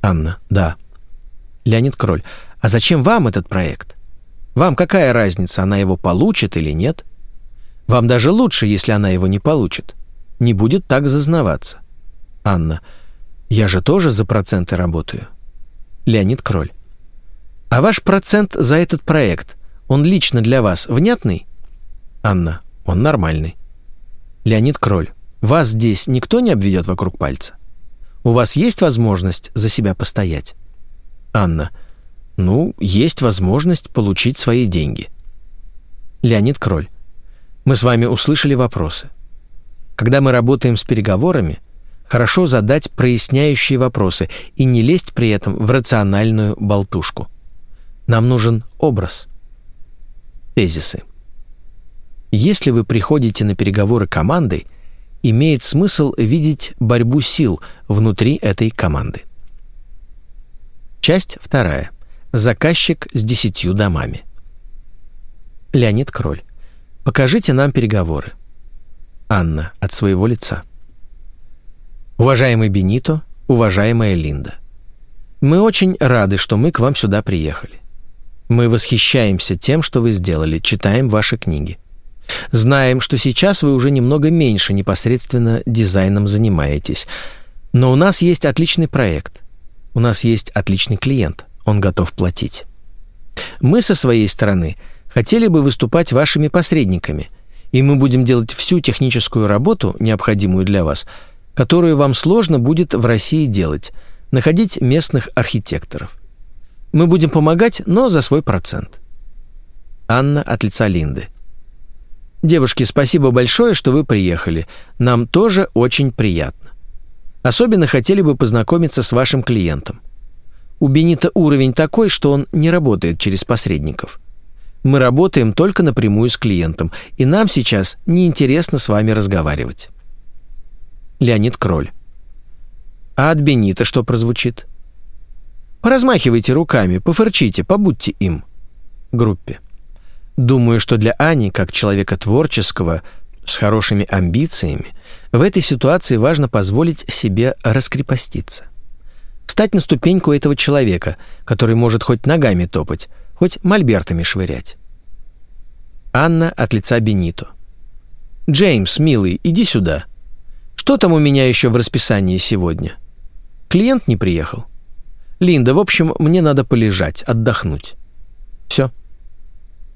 Анна. Да. Леонид Кроль. А зачем вам этот проект? Вам какая разница, она его получит или нет? Вам даже лучше, если она его не получит. Не будет так зазнаваться. Анна. Я же тоже за проценты работаю. Леонид Кроль. А ваш процент за этот проект, он лично для вас внятный? Анна. Он нормальный. Леонид Кроль. Вас здесь никто не обведет вокруг пальца? У вас есть возможность за себя постоять? Анна. Ну, есть возможность получить свои деньги. Леонид Кроль. Мы с вами услышали вопросы. Когда мы работаем с переговорами, хорошо задать проясняющие вопросы и не лезть при этом в рациональную болтушку. Нам нужен образ. Тезисы. Если вы приходите на переговоры командой, имеет смысл видеть борьбу сил внутри этой команды. Часть вторая. Заказчик с десятью домами. Леонид Кроль. Покажите нам переговоры. Анна от своего лица. Уважаемый Бенито, уважаемая Линда. Мы очень рады, что мы к вам сюда приехали. Мы восхищаемся тем, что вы сделали, читаем ваши книги. Знаем, что сейчас вы уже немного меньше непосредственно дизайном занимаетесь. Но у нас есть отличный проект. У нас есть отличный клиент. Он готов платить. Мы со своей стороны хотели бы выступать вашими посредниками, и мы будем делать всю техническую работу, необходимую для вас, которую вам сложно будет в России делать, находить местных архитекторов. Мы будем помогать, но за свой процент. Анна от лица Линды. Девушки, спасибо большое, что вы приехали. Нам тоже очень приятно. Особенно хотели бы познакомиться с вашим клиентом. У Бенита уровень такой, что он не работает через посредников. Мы работаем только напрямую с клиентом, и нам сейчас неинтересно с вами разговаривать. Леонид Кроль. А от Бенита что прозвучит? Поразмахивайте руками, пофырчите, побудьте им. Группе. Думаю, что для Ани, как человека творческого, с хорошими амбициями, в этой ситуации важно позволить себе раскрепоститься. Встать на ступеньку этого человека, который может хоть ногами топать, хоть мольбертами швырять. Анна от лица Бенито. «Джеймс, милый, иди сюда. Что там у меня еще в расписании сегодня? Клиент не приехал? Линда, в общем, мне надо полежать, отдохнуть. Все».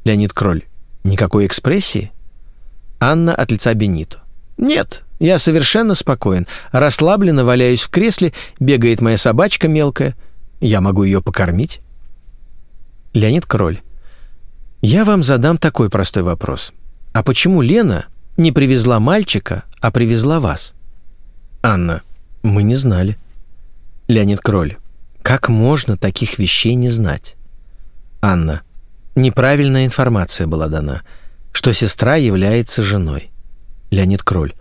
Леонид Кроль. Никакой экспрессии? Анна от лица Бенито. Нет, я совершенно спокоен. Расслабленно валяюсь в кресле, бегает моя собачка мелкая. Я могу ее покормить. Леонид Кроль. Я вам задам такой простой вопрос. А почему Лена не привезла мальчика, а привезла вас? Анна. Мы не знали. Леонид Кроль. Как можно таких вещей не знать? Анна. Неправильная информация была дана, что сестра является женой. Леонид Кроль.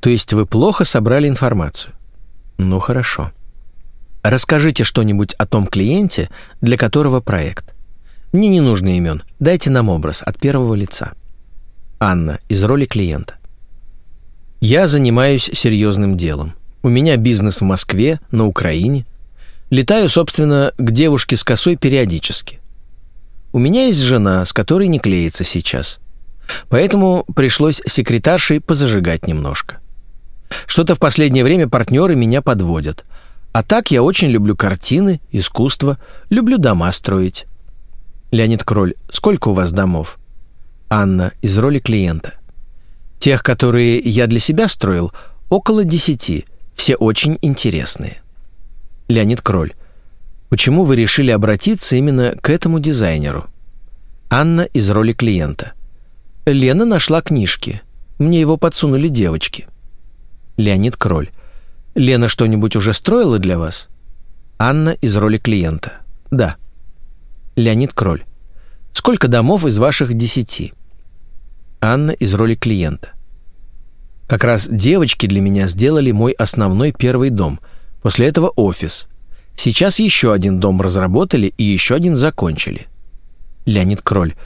То есть вы плохо собрали информацию? Ну хорошо. Расскажите что-нибудь о том клиенте, для которого проект. Мне не нужно имен. Дайте нам образ от первого лица. Анна из роли клиента. Я занимаюсь серьезным делом. У меня бизнес в Москве, на Украине. Летаю, собственно, к девушке с косой периодически. У меня есть жена, с которой не клеится сейчас. Поэтому пришлось секретаршей позажигать немножко. Что-то в последнее время партнеры меня подводят. А так я очень люблю картины, искусство, люблю дома строить. Леонид Кроль, сколько у вас домов? Анна из роли клиента. Тех, которые я для себя строил, около десяти. Все очень интересные. Леонид Кроль. Почему вы решили обратиться именно к этому дизайнеру? Анна из роли клиента. Лена нашла книжки. Мне его подсунули девочки. Леонид Кроль. Лена что-нибудь уже строила для вас? Анна из роли клиента. Да. Леонид Кроль. Сколько домов из ваших десяти? Анна из роли клиента. Как раз девочки для меня сделали мой основной первый дом. После этого офис. Сейчас еще один дом разработали и еще один закончили. Леонид Кроль.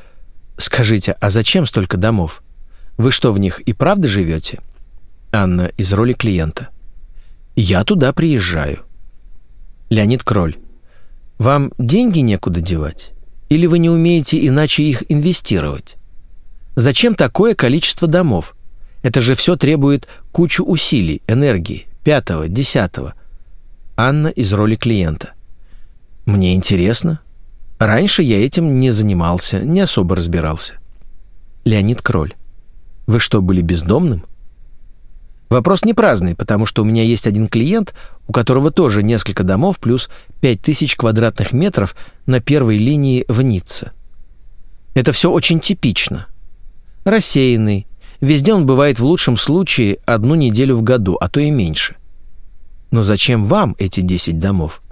Скажите, а зачем столько домов? Вы что, в них и правда живете? Анна из роли клиента. Я туда приезжаю. Леонид Кроль. Вам деньги некуда девать? Или вы не умеете иначе их инвестировать? Зачем такое количество домов? Это же все требует кучу усилий, энергии, пятого, десятого. Анна из роли клиента. «Мне интересно. Раньше я этим не занимался, не особо разбирался». Леонид Кроль. «Вы что, были бездомным?» Вопрос не праздный, потому что у меня есть один клиент, у которого тоже несколько домов плюс 5000 квадратных метров на первой линии в Ницце. Это все очень типично. Рассеянный. Везде он бывает в лучшем случае одну неделю в году, а то и меньше. Но зачем вам эти 10 домов?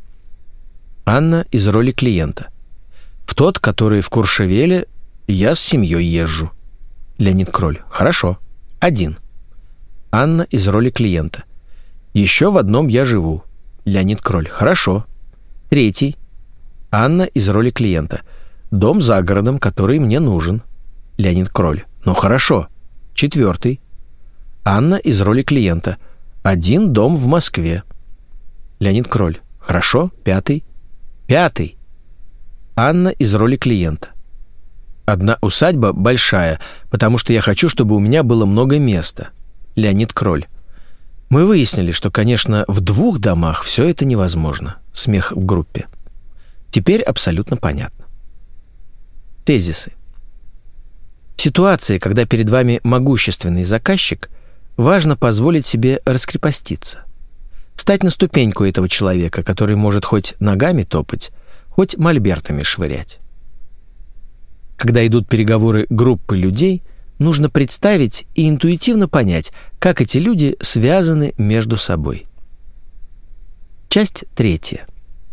Анна из роли клиента. В тот, который в Куршевеле, я с семьей езжу. Леонид Кроль. Хорошо. Один. Анна из роли клиента. Еще в одном я живу. Леонид Кроль. Хорошо. Третий. Анна из роли клиента. Дом за городом, который мне нужен. Леонид Кроль. Ну хорошо. Четвертый. Анна из роли клиента. Один дом в Москве. Леонид Кроль. Хорошо. Пятый. Пятый. Анна из роли клиента. Одна усадьба большая, потому что я хочу, чтобы у меня было много места. Леонид Кроль. Мы выяснили, что, конечно, в двух домах все это невозможно. Смех в группе. Теперь абсолютно понятно. Тезисы. Ситуации, когда перед вами могущественный заказчик, важно позволить себе раскрепоститься. Встать на ступеньку этого человека, который может хоть ногами топать, хоть мольбертами швырять. Когда идут переговоры группы людей, нужно представить и интуитивно понять, как эти люди связаны между собой. Часть третья.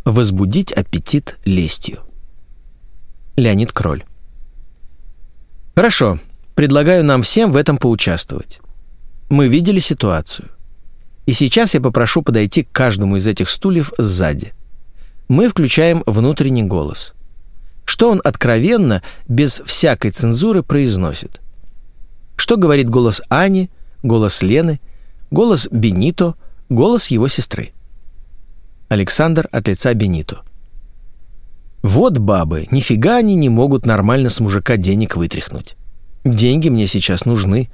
Возбудить аппетит лестью. Леонид Кроль. Хорошо, предлагаю нам всем в этом поучаствовать. Мы видели ситуацию. И сейчас я попрошу подойти к каждому из этих стульев сзади. Мы включаем внутренний голос. Что он откровенно, без всякой цензуры произносит? Что говорит голос Ани, голос Лены, голос Бенито, голос его сестры? Александр от лица Бенито. Вот бабы, нифига они не могут нормально с мужика денег вытряхнуть. Деньги мне сейчас нужны.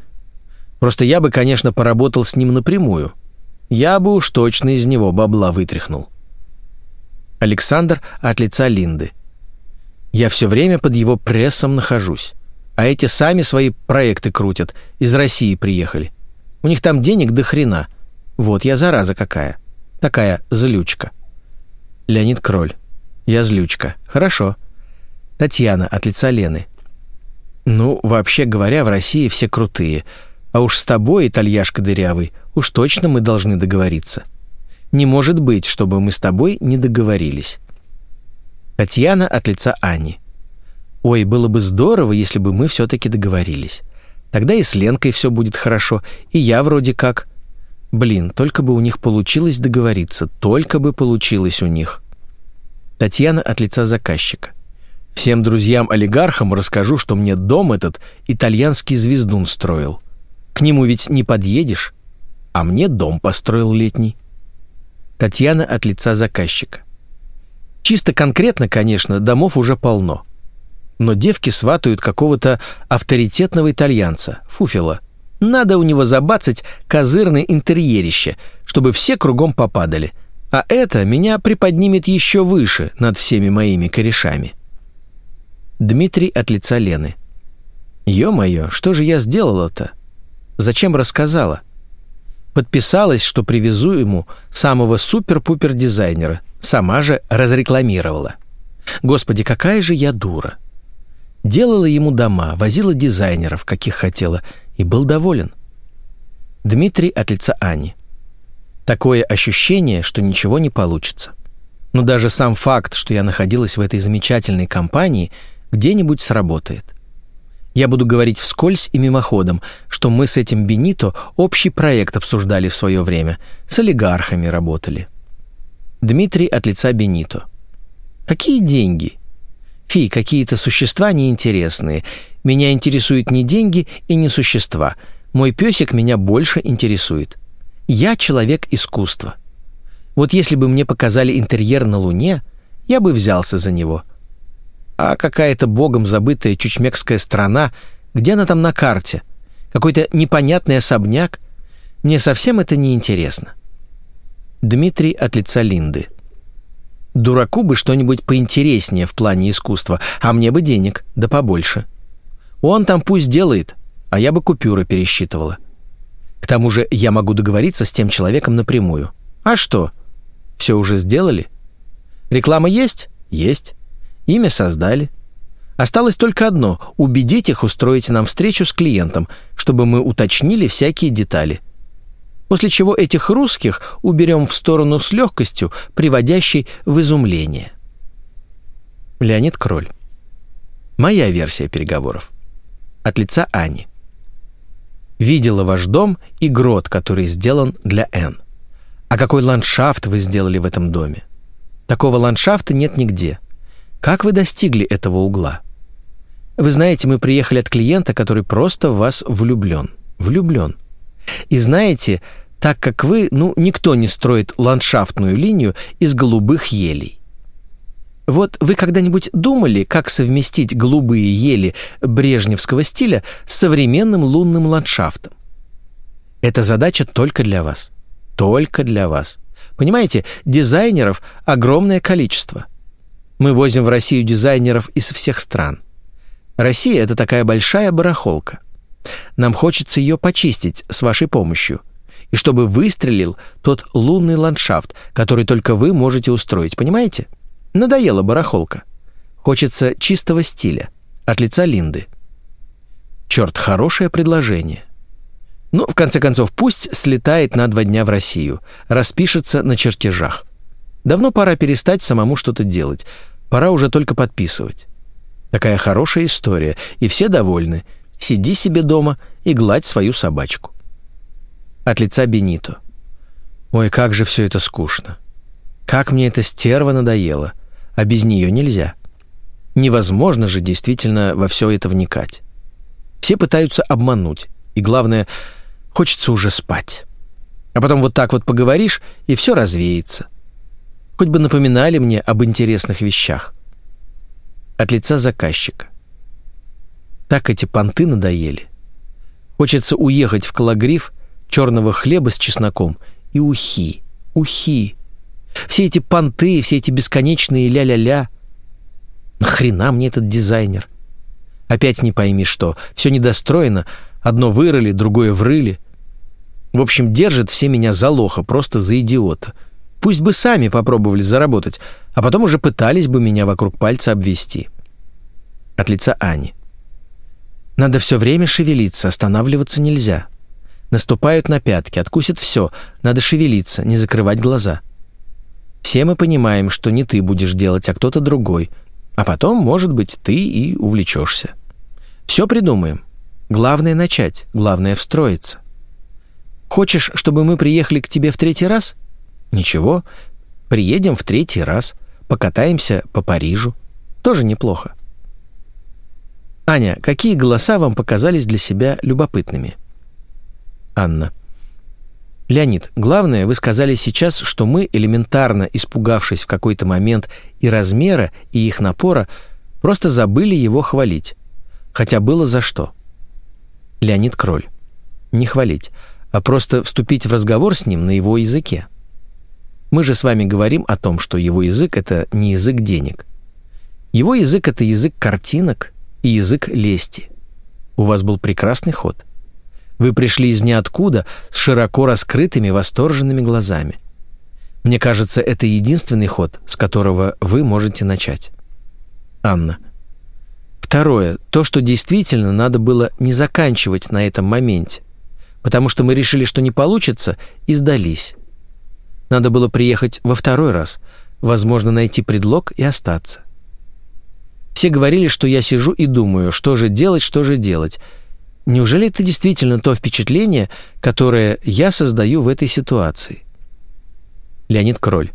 Просто я бы, конечно, поработал с ним напрямую. Я бы уж точно из него бабла вытряхнул. Александр от лица Линды. Я все время под его прессом нахожусь. А эти сами свои проекты крутят. Из России приехали. У них там денег до хрена. Вот я зараза какая. Такая злючка. Леонид Кроль. Я злючка. Хорошо. Татьяна от лица Лены. Ну, вообще говоря, в России все крутые. А уж с тобой, итальяшка дырявый, уж точно мы должны договориться. Не может быть, чтобы мы с тобой не договорились. Татьяна от лица Ани. Ой, было бы здорово, если бы мы все-таки договорились. Тогда и с Ленкой все будет хорошо, и я вроде как... Блин, только бы у них получилось договориться, только бы получилось у них. Татьяна от лица заказчика. Всем друзьям-олигархам расскажу, что мне дом этот итальянский звездун строил. К нему ведь не подъедешь, а мне дом построил летний. Татьяна от лица заказчика. Чисто конкретно, конечно, домов уже полно. Но девки сватают какого-то авторитетного итальянца, фуфела. Надо у него забацать козырное интерьерище, чтобы все кругом попадали – а это меня приподнимет еще выше над всеми моими корешами. Дмитрий от лица Лены. «Ё-моё, что же я сделала-то? Зачем рассказала?» Подписалась, что привезу ему самого супер-пупер дизайнера. Сама же разрекламировала. Господи, какая же я дура. Делала ему дома, возила дизайнеров, каких хотела, и был доволен. Дмитрий от лица Ани. Такое ощущение, что ничего не получится. Но даже сам факт, что я находилась в этой замечательной компании, где-нибудь сработает. Я буду говорить вскользь и мимоходом, что мы с этим Бенито общий проект обсуждали в свое время, с олигархами работали. Дмитрий от лица Бенито. Какие деньги? Фи, какие-то существа неинтересные. Меня интересуют не деньги и не существа. Мой песик меня больше интересует. Я человек искусства. Вот если бы мне показали интерьер на Луне, я бы взялся за него. А какая-то богом забытая чучмекская страна, где она там на карте? Какой-то непонятный особняк? Мне совсем это не интересно. Дмитрий от лица Линды. Дураку бы что-нибудь поинтереснее в плане искусства, а мне бы денег, да побольше. Он там пусть делает, а я бы купюры пересчитывала. К тому же я могу договориться с тем человеком напрямую. А что? Все уже сделали? Реклама есть? Есть. Имя создали. Осталось только одно – убедить их устроить нам встречу с клиентом, чтобы мы уточнили всякие детали. После чего этих русских уберем в сторону с легкостью, приводящей в изумление. Леонид Кроль. Моя версия переговоров. От лица Ани. Видела ваш дом и грот, который сделан для Н. А какой ландшафт вы сделали в этом доме? Такого ландшафта нет нигде. Как вы достигли этого угла? Вы знаете, мы приехали от клиента, который просто в вас влюблен. Влюблен. И знаете, так как вы, ну, никто не строит ландшафтную линию из голубых елей. Вот вы когда-нибудь думали, как совместить голубые ели брежневского стиля с современным лунным ландшафтом? Это задача только для вас. Только для вас. Понимаете, дизайнеров огромное количество. Мы возим в Россию дизайнеров из всех стран. Россия — это такая большая барахолка. Нам хочется ее почистить с вашей помощью. И чтобы выстрелил тот лунный ландшафт, который только вы можете устроить, понимаете? — Надоела барахолка. Хочется чистого стиля. От лица Линды. Черт, хорошее предложение. Ну, в конце концов, пусть слетает на два дня в Россию, распишется на чертежах. Давно пора перестать самому что-то делать. Пора уже только подписывать. Такая хорошая история, и все довольны. Сиди себе дома и гладь свою собачку. От лица Бенито. Ой, как же все это скучно. Как мне эта стерва надоела а без нее нельзя. Невозможно же действительно во все это вникать. Все пытаются обмануть, и главное, хочется уже спать. А потом вот так вот поговоришь, и все развеется. Хоть бы напоминали мне об интересных вещах. От лица заказчика. Так эти понты надоели. Хочется уехать в Калагриф, черного хлеба с чесноком и ухи, ухи, все эти понты, все эти бесконечные ля-ля-ля. Нахрена мне этот дизайнер? Опять не пойми что. Все недостроено. Одно вырыли, другое врыли. В общем, держат все меня за лоха, просто за идиота. Пусть бы сами попробовали заработать, а потом уже пытались бы меня вокруг пальца обвести. От лица Ани. Надо все время шевелиться, останавливаться нельзя. Наступают на пятки, откусят все. Надо шевелиться, не закрывать глаза. — все мы понимаем, что не ты будешь делать, а кто-то другой. А потом, может быть, ты и увлечешься. Все придумаем. Главное начать, главное встроиться. Хочешь, чтобы мы приехали к тебе в третий раз? Ничего, приедем в третий раз, покатаемся по Парижу. Тоже неплохо. Аня, какие голоса вам показались для себя любопытными? Анна. Леонид, главное, вы сказали сейчас, что мы, элементарно испугавшись в какой-то момент и размера, и их напора, просто забыли его хвалить. Хотя было за что. Леонид Кроль. Не хвалить, а просто вступить в разговор с ним на его языке. Мы же с вами говорим о том, что его язык — это не язык денег. Его язык — это язык картинок и язык лести. У вас был прекрасный ход — вы пришли из ниоткуда с широко раскрытыми восторженными глазами. Мне кажется, это единственный ход, с которого вы можете начать. Анна. Второе. То, что действительно надо было не заканчивать на этом моменте, потому что мы решили, что не получится, и сдались. Надо было приехать во второй раз, возможно, найти предлог и остаться. Все говорили, что я сижу и думаю, что же делать, что же делать, Неужели это действительно то впечатление, которое я создаю в этой ситуации? Леонид Кроль.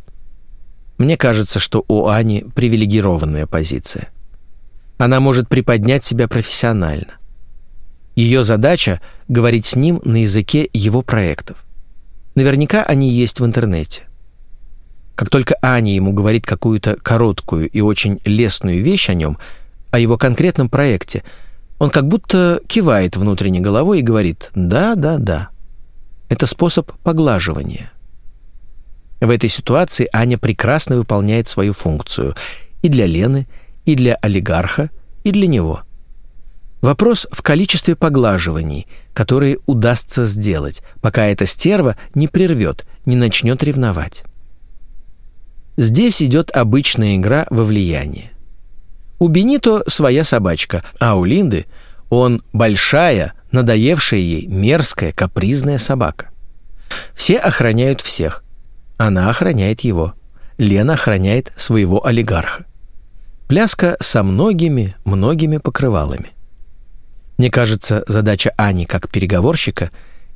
Мне кажется, что у Ани привилегированная позиция. Она может приподнять себя профессионально. Ее задача — говорить с ним на языке его проектов. Наверняка они есть в интернете. Как только Аня ему говорит какую-то короткую и очень лестную вещь о нем, о его конкретном проекте — он как будто кивает внутренней головой и говорит «да, да, да». Это способ поглаживания. В этой ситуации Аня прекрасно выполняет свою функцию и для Лены, и для олигарха, и для него. Вопрос в количестве поглаживаний, которые удастся сделать, пока эта стерва не прервет, не начнет ревновать. Здесь идет обычная игра во влияние. У Бенито своя собачка, а у Линды он большая, надоевшая ей, мерзкая, капризная собака. Все охраняют всех. Она охраняет его. Лена охраняет своего олигарха. Пляска со многими, многими покрывалами. Мне кажется, задача Ани как переговорщика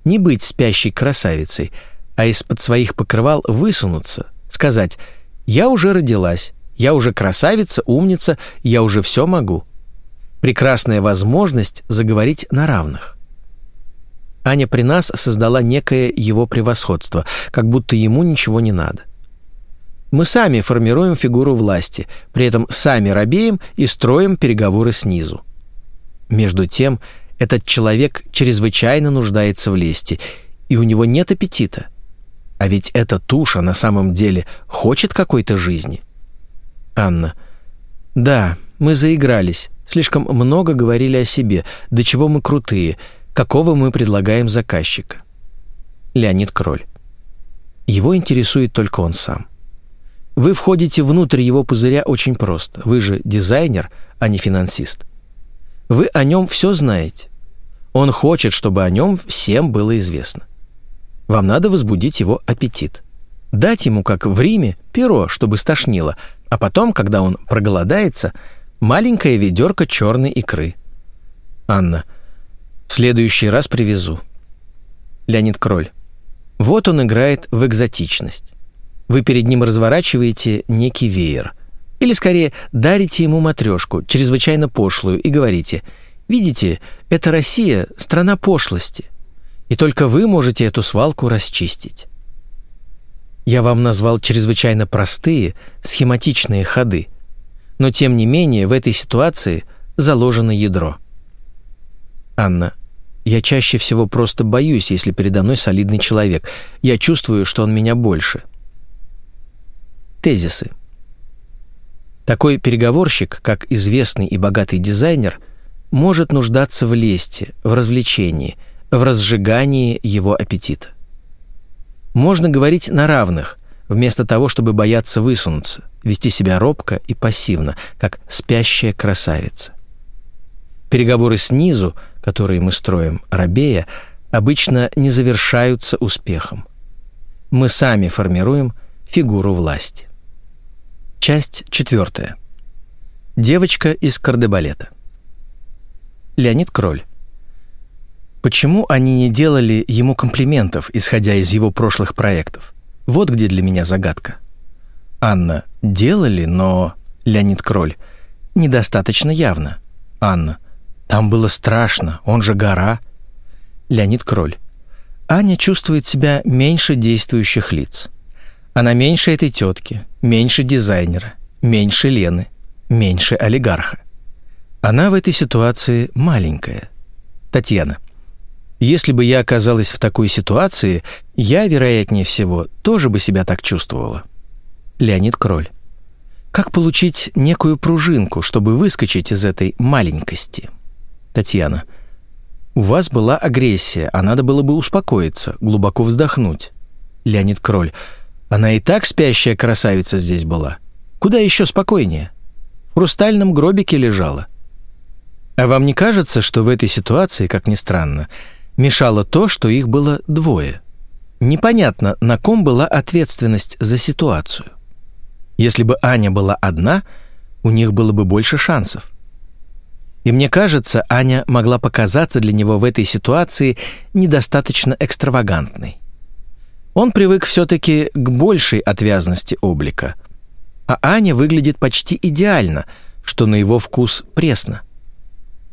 не быть спящей красавицей, а из-под своих покрывал высунуться, сказать «Я уже родилась, я уже красавица, умница, я уже все могу». Прекрасная возможность заговорить на равных. Аня при нас создала некое его превосходство, как будто ему ничего не надо. Мы сами формируем фигуру власти, при этом сами робеем и строим переговоры снизу. Между тем, этот человек чрезвычайно нуждается в лести, и у него нет аппетита. А ведь эта туша на самом деле хочет какой-то жизни. Анна. Да, мы заигрались, слишком много говорили о себе, до чего мы крутые, какого мы предлагаем заказчика. Леонид Кроль. Его интересует только он сам. Вы входите внутрь его пузыря очень просто. Вы же дизайнер, а не финансист. Вы о нем все знаете. Он хочет, чтобы о нем всем было известно. Вам надо возбудить его аппетит. Дать ему, как в Риме, перо, чтобы стошнило, а потом, когда он проголодается, маленькое ведерко черной икры. Анна. В следующий раз привезу. Леонид Кроль. Вот он играет в экзотичность. Вы перед ним разворачиваете некий веер – или, скорее, дарите ему матрешку, чрезвычайно пошлую, и говорите «Видите, это Россия – страна пошлости, и только вы можете эту свалку расчистить». Я вам назвал чрезвычайно простые, схематичные ходы, но тем не менее в этой ситуации заложено ядро. Анна, я чаще всего просто боюсь, если передо мной солидный человек. Я чувствую, что он меня больше. Тезисы. Такой переговорщик, как известный и богатый дизайнер, может нуждаться в лести, в развлечении, в разжигании его аппетита. Можно говорить на равных, вместо того, чтобы бояться высунуться, вести себя робко и пассивно, как спящая красавица. Переговоры снизу, которые мы строим, рабея, обычно не завершаются успехом. Мы сами формируем фигуру власти. Часть четвертая. Девочка из кардебалета. Леонид Кроль. Почему они не делали ему комплиментов, исходя из его прошлых проектов? Вот где для меня загадка. Анна. Делали, но... Леонид Кроль. Недостаточно явно. Анна. Там было страшно, он же гора. Леонид Кроль. Аня чувствует себя меньше действующих лиц. Она меньше этой тетки, меньше дизайнера, меньше Лены, меньше олигарха. Она в этой ситуации маленькая. Татьяна. Если бы я оказалась в такой ситуации, я, вероятнее всего, тоже бы себя так чувствовала. Леонид Кроль. Как получить некую пружинку, чтобы выскочить из этой маленькости? Татьяна. У вас была агрессия, а надо было бы успокоиться, глубоко вздохнуть. Леонид Кроль. Она и так спящая красавица здесь была. Куда еще спокойнее? В хрустальном гробике лежала. А вам не кажется, что в этой ситуации, как ни странно, мешало то, что их было двое? Непонятно, на ком была ответственность за ситуацию. Если бы Аня была одна, у них было бы больше шансов. И мне кажется, Аня могла показаться для него в этой ситуации недостаточно экстравагантной. Он привык все-таки к большей отвязности облика. А Аня выглядит почти идеально, что на его вкус пресно.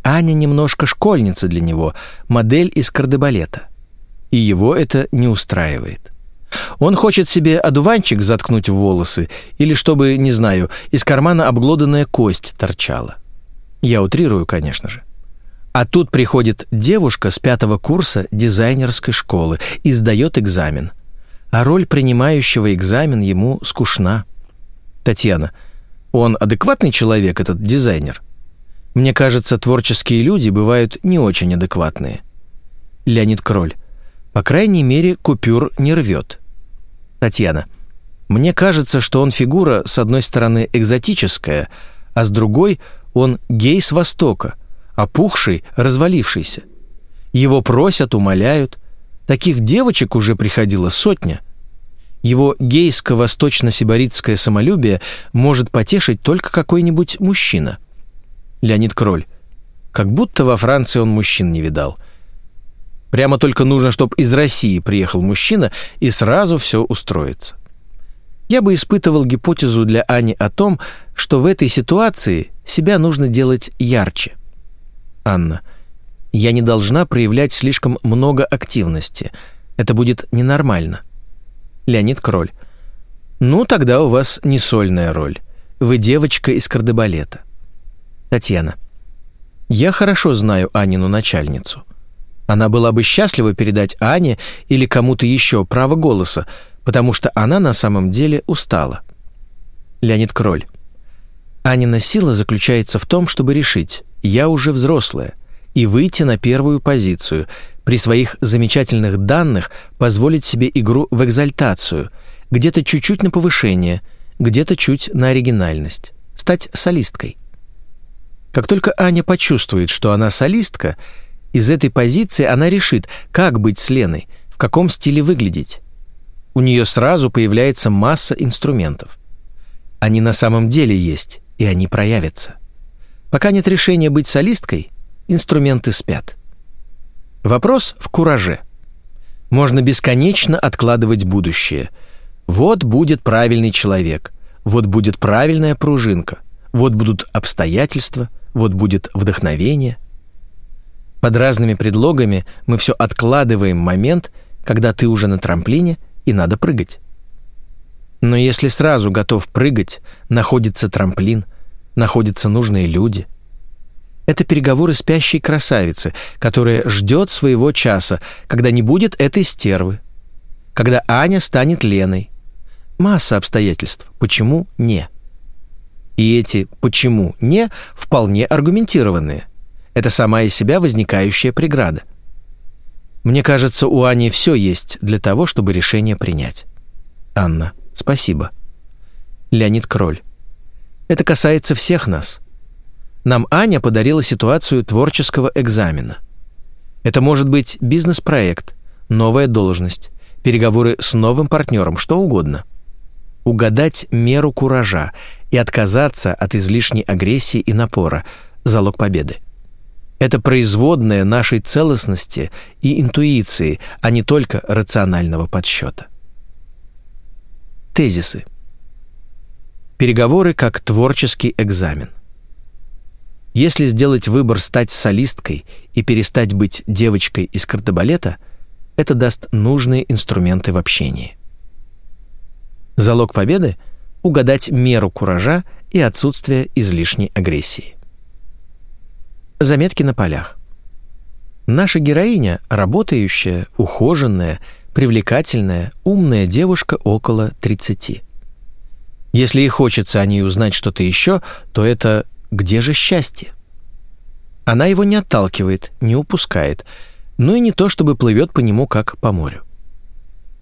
Аня немножко школьница для него, модель из кардебалета. И его это не устраивает. Он хочет себе одуванчик заткнуть в волосы или чтобы, не знаю, из кармана обглоданная кость торчала. Я утрирую, конечно же. А тут приходит девушка с пятого курса дизайнерской школы и сдает экзамен а роль принимающего экзамен ему скучна. Татьяна. Он адекватный человек, этот дизайнер? Мне кажется, творческие люди бывают не очень адекватные. Леонид Кроль. По крайней мере, купюр не рвет. Татьяна. Мне кажется, что он фигура, с одной стороны, экзотическая, а с другой он гей с Востока, опухший, развалившийся. Его просят, умоляют. Таких девочек уже приходило сотня. Его гейско-восточно-сибаритское самолюбие может потешить только какой-нибудь мужчина. Леонид Кроль. Как будто во Франции он мужчин не видал. Прямо только нужно, чтобы из России приехал мужчина, и сразу все устроится. Я бы испытывал гипотезу для Ани о том, что в этой ситуации себя нужно делать ярче. Анна. Я не должна проявлять слишком много активности. Это будет ненормально. Леонид Кроль. Ну, тогда у вас не сольная роль. Вы девочка из кардебалета. Татьяна. Я хорошо знаю Анину начальницу. Она была бы счастлива передать Ане или кому-то еще право голоса, потому что она на самом деле устала. Леонид Кроль. Анина сила заключается в том, чтобы решить, я уже взрослая, и выйти на первую позицию, при своих замечательных данных позволить себе игру в экзальтацию, где-то чуть-чуть на повышение, где-то чуть на оригинальность, стать солисткой. Как только Аня почувствует, что она солистка, из этой позиции она решит, как быть с Леной, в каком стиле выглядеть. У нее сразу появляется масса инструментов. Они на самом деле есть, и они проявятся. Пока нет решения быть солисткой, инструменты спят. Вопрос в кураже. Можно бесконечно откладывать будущее. Вот будет правильный человек, вот будет правильная пружинка, вот будут обстоятельства, вот будет вдохновение. Под разными предлогами мы все откладываем момент, когда ты уже на трамплине и надо прыгать. Но если сразу готов прыгать, находится трамплин, находятся нужные люди – это переговоры спящей красавицы, которая ждет своего часа, когда не будет этой стервы. Когда Аня станет Леной. Масса обстоятельств. Почему не? И эти «почему не» вполне аргументированные. Это сама из себя возникающая преграда. Мне кажется, у Ани все есть для того, чтобы решение принять. Анна, спасибо. Леонид Кроль. Это касается всех нас нам Аня подарила ситуацию творческого экзамена. Это может быть бизнес-проект, новая должность, переговоры с новым партнером, что угодно. Угадать меру куража и отказаться от излишней агрессии и напора – залог победы. Это производная нашей целостности и интуиции, а не только рационального подсчета. Тезисы. Переговоры как творческий экзамен. Если сделать выбор стать солисткой и перестать быть девочкой из кардебалета, это даст нужные инструменты в общении. Залог победы — угадать меру куража и отсутствие излишней агрессии. Заметки на полях. Наша героиня — работающая, ухоженная, привлекательная, умная девушка около 30. Если ей хочется о ней узнать что-то еще, то это где же счастье? Она его не отталкивает, не упускает, но и не то, чтобы плывет по нему, как по морю.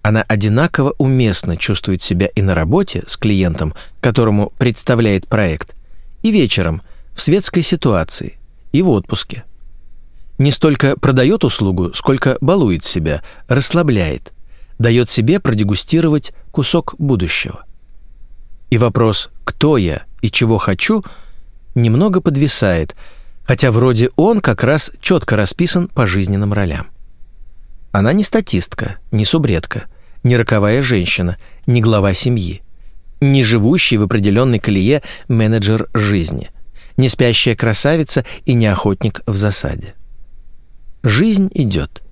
Она одинаково уместно чувствует себя и на работе с клиентом, которому представляет проект, и вечером, в светской ситуации, и в отпуске. Не столько продает услугу, сколько балует себя, расслабляет, дает себе продегустировать кусок будущего. И вопрос «кто я и чего хочу?» – немного подвисает, хотя вроде он как раз четко расписан по жизненным ролям. Она не статистка, не субредка, не роковая женщина, не глава семьи, не живущий в определенной колее менеджер жизни, не спящая красавица и не охотник в засаде. Жизнь идет.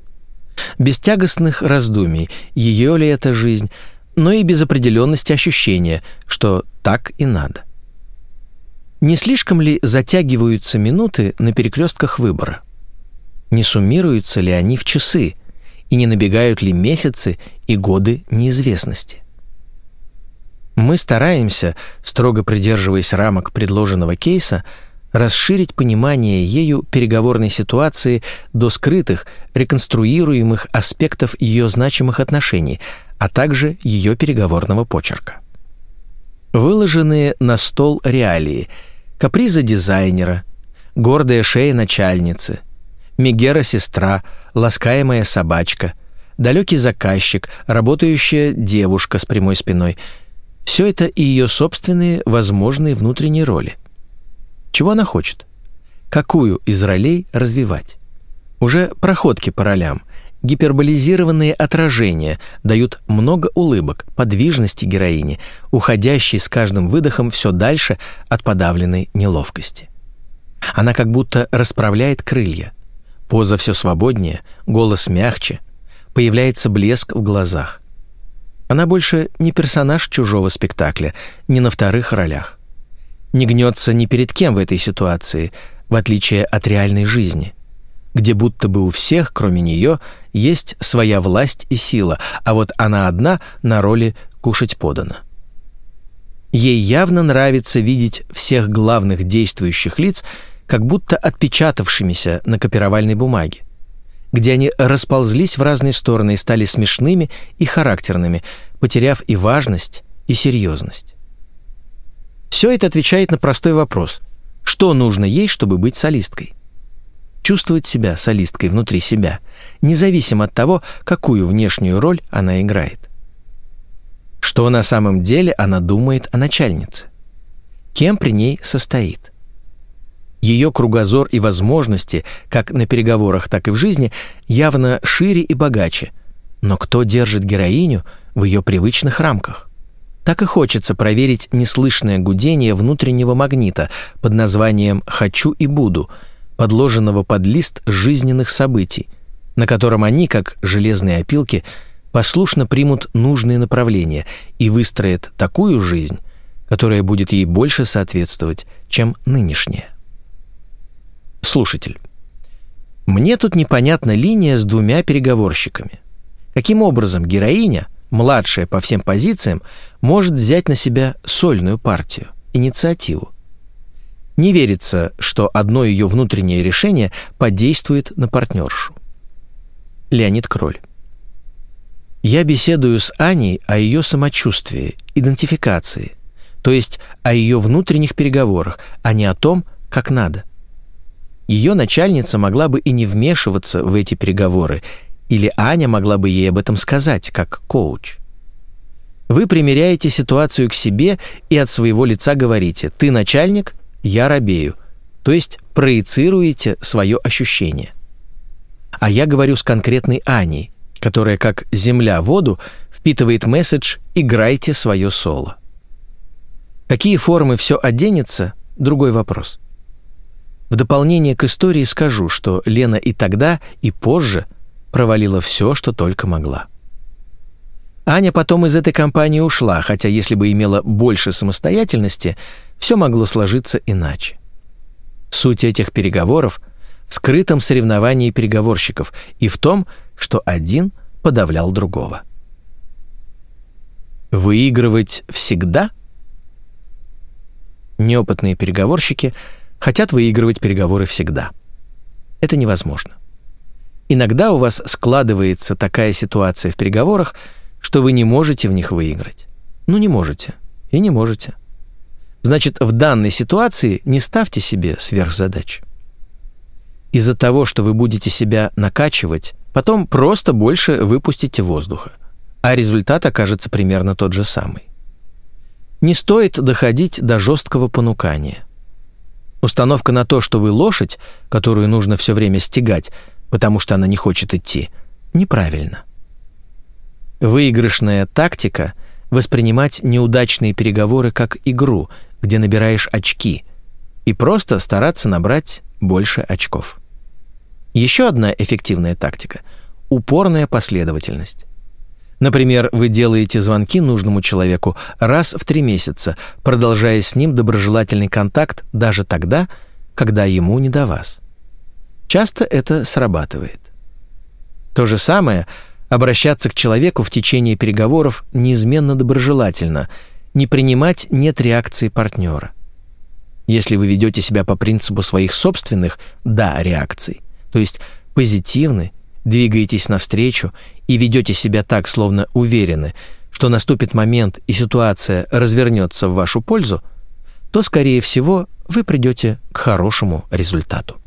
Без тягостных раздумий, ее ли это жизнь, но и без определенности ощущения, что так и надо. Не слишком ли затягиваются минуты на перекрестках выбора? Не суммируются ли они в часы? И не набегают ли месяцы и годы неизвестности? Мы стараемся, строго придерживаясь рамок предложенного кейса, расширить понимание ею переговорной ситуации до скрытых, реконструируемых аспектов ее значимых отношений, а также ее переговорного почерка. Выложенные на стол реалии, каприза дизайнера, гордая шея начальницы, Мегера-сестра, ласкаемая собачка, далекий заказчик, работающая девушка с прямой спиной – все это и ее собственные возможные внутренние роли. Чего она хочет? Какую из ролей развивать? Уже проходки по ролям, гиперболизированные отражения дают много улыбок, подвижности героини, уходящей с каждым выдохом все дальше от подавленной неловкости. Она как будто расправляет крылья. Поза все свободнее, голос мягче, появляется блеск в глазах. Она больше не персонаж чужого спектакля, не на вторых ролях. Не гнется ни перед кем в этой ситуации, в отличие от реальной жизни, где будто бы у всех, кроме нее, есть своя власть и сила, а вот она одна на роли «кушать подано». Ей явно нравится видеть всех главных действующих лиц как будто отпечатавшимися на копировальной бумаге где они расползлись в разные стороны и стали смешными и характерными, потеряв и важность, и серьезность. Все это отвечает на простой вопрос. Что нужно ей, чтобы быть солисткой? Чувствовать себя солисткой внутри себя, независимо от того, какую внешнюю роль она играет. Что на самом деле она думает о начальнице? Кем при ней состоит? Ее кругозор и возможности, как на переговорах, так и в жизни, явно шире и богаче. Но кто держит героиню в ее привычных рамках? Так и хочется проверить неслышное гудение внутреннего магнита под названием «хочу и буду», подложенного под лист жизненных событий, на котором они, как железные опилки, послушно примут нужные направления и выстроят такую жизнь, которая будет ей больше соответствовать, чем нынешняя. Слушатель. Мне тут непонятна линия с двумя переговорщиками. Каким образом героиня, младшая по всем позициям, может взять на себя сольную партию, инициативу? Не верится, что одно ее внутреннее решение подействует на партнершу. Леонид Кроль. Я беседую с Аней о ее самочувствии, идентификации, то есть о ее внутренних переговорах, а не о том, как надо – ее начальница могла бы и не вмешиваться в эти переговоры, или Аня могла бы ей об этом сказать, как коуч. Вы примеряете ситуацию к себе и от своего лица говорите «ты начальник, я робею», то есть проецируете свое ощущение. А я говорю с конкретной Аней, которая как земля воду впитывает месседж «играйте свое соло». Какие формы все оденется – другой вопрос. В дополнение к истории скажу, что Лена и тогда, и позже провалила все, что только могла. Аня потом из этой компании ушла, хотя если бы имела больше самостоятельности, все могло сложиться иначе. Суть этих переговоров в скрытом соревновании переговорщиков и в том, что один подавлял другого. Выигрывать всегда? Неопытные переговорщики – хотят выигрывать переговоры всегда. Это невозможно. Иногда у вас складывается такая ситуация в переговорах, что вы не можете в них выиграть. Ну, не можете. И не можете. Значит, в данной ситуации не ставьте себе сверхзадач. Из-за того, что вы будете себя накачивать, потом просто больше выпустите воздуха, а результат окажется примерно тот же самый. Не стоит доходить до жесткого понукания – Установка на то, что вы лошадь, которую нужно все время стегать, потому что она не хочет идти, неправильно. Выигрышная тактика – воспринимать неудачные переговоры как игру, где набираешь очки, и просто стараться набрать больше очков. Еще одна эффективная тактика – упорная последовательность. Например, вы делаете звонки нужному человеку раз в три месяца, продолжая с ним доброжелательный контакт даже тогда, когда ему не до вас. Часто это срабатывает. То же самое – обращаться к человеку в течение переговоров неизменно доброжелательно, не принимать нет реакции партнера. Если вы ведете себя по принципу своих собственных «да» реакций, то есть позитивны, двигаетесь навстречу и ведете себя так, словно уверены, что наступит момент и ситуация развернется в вашу пользу, то, скорее всего, вы придете к хорошему результату.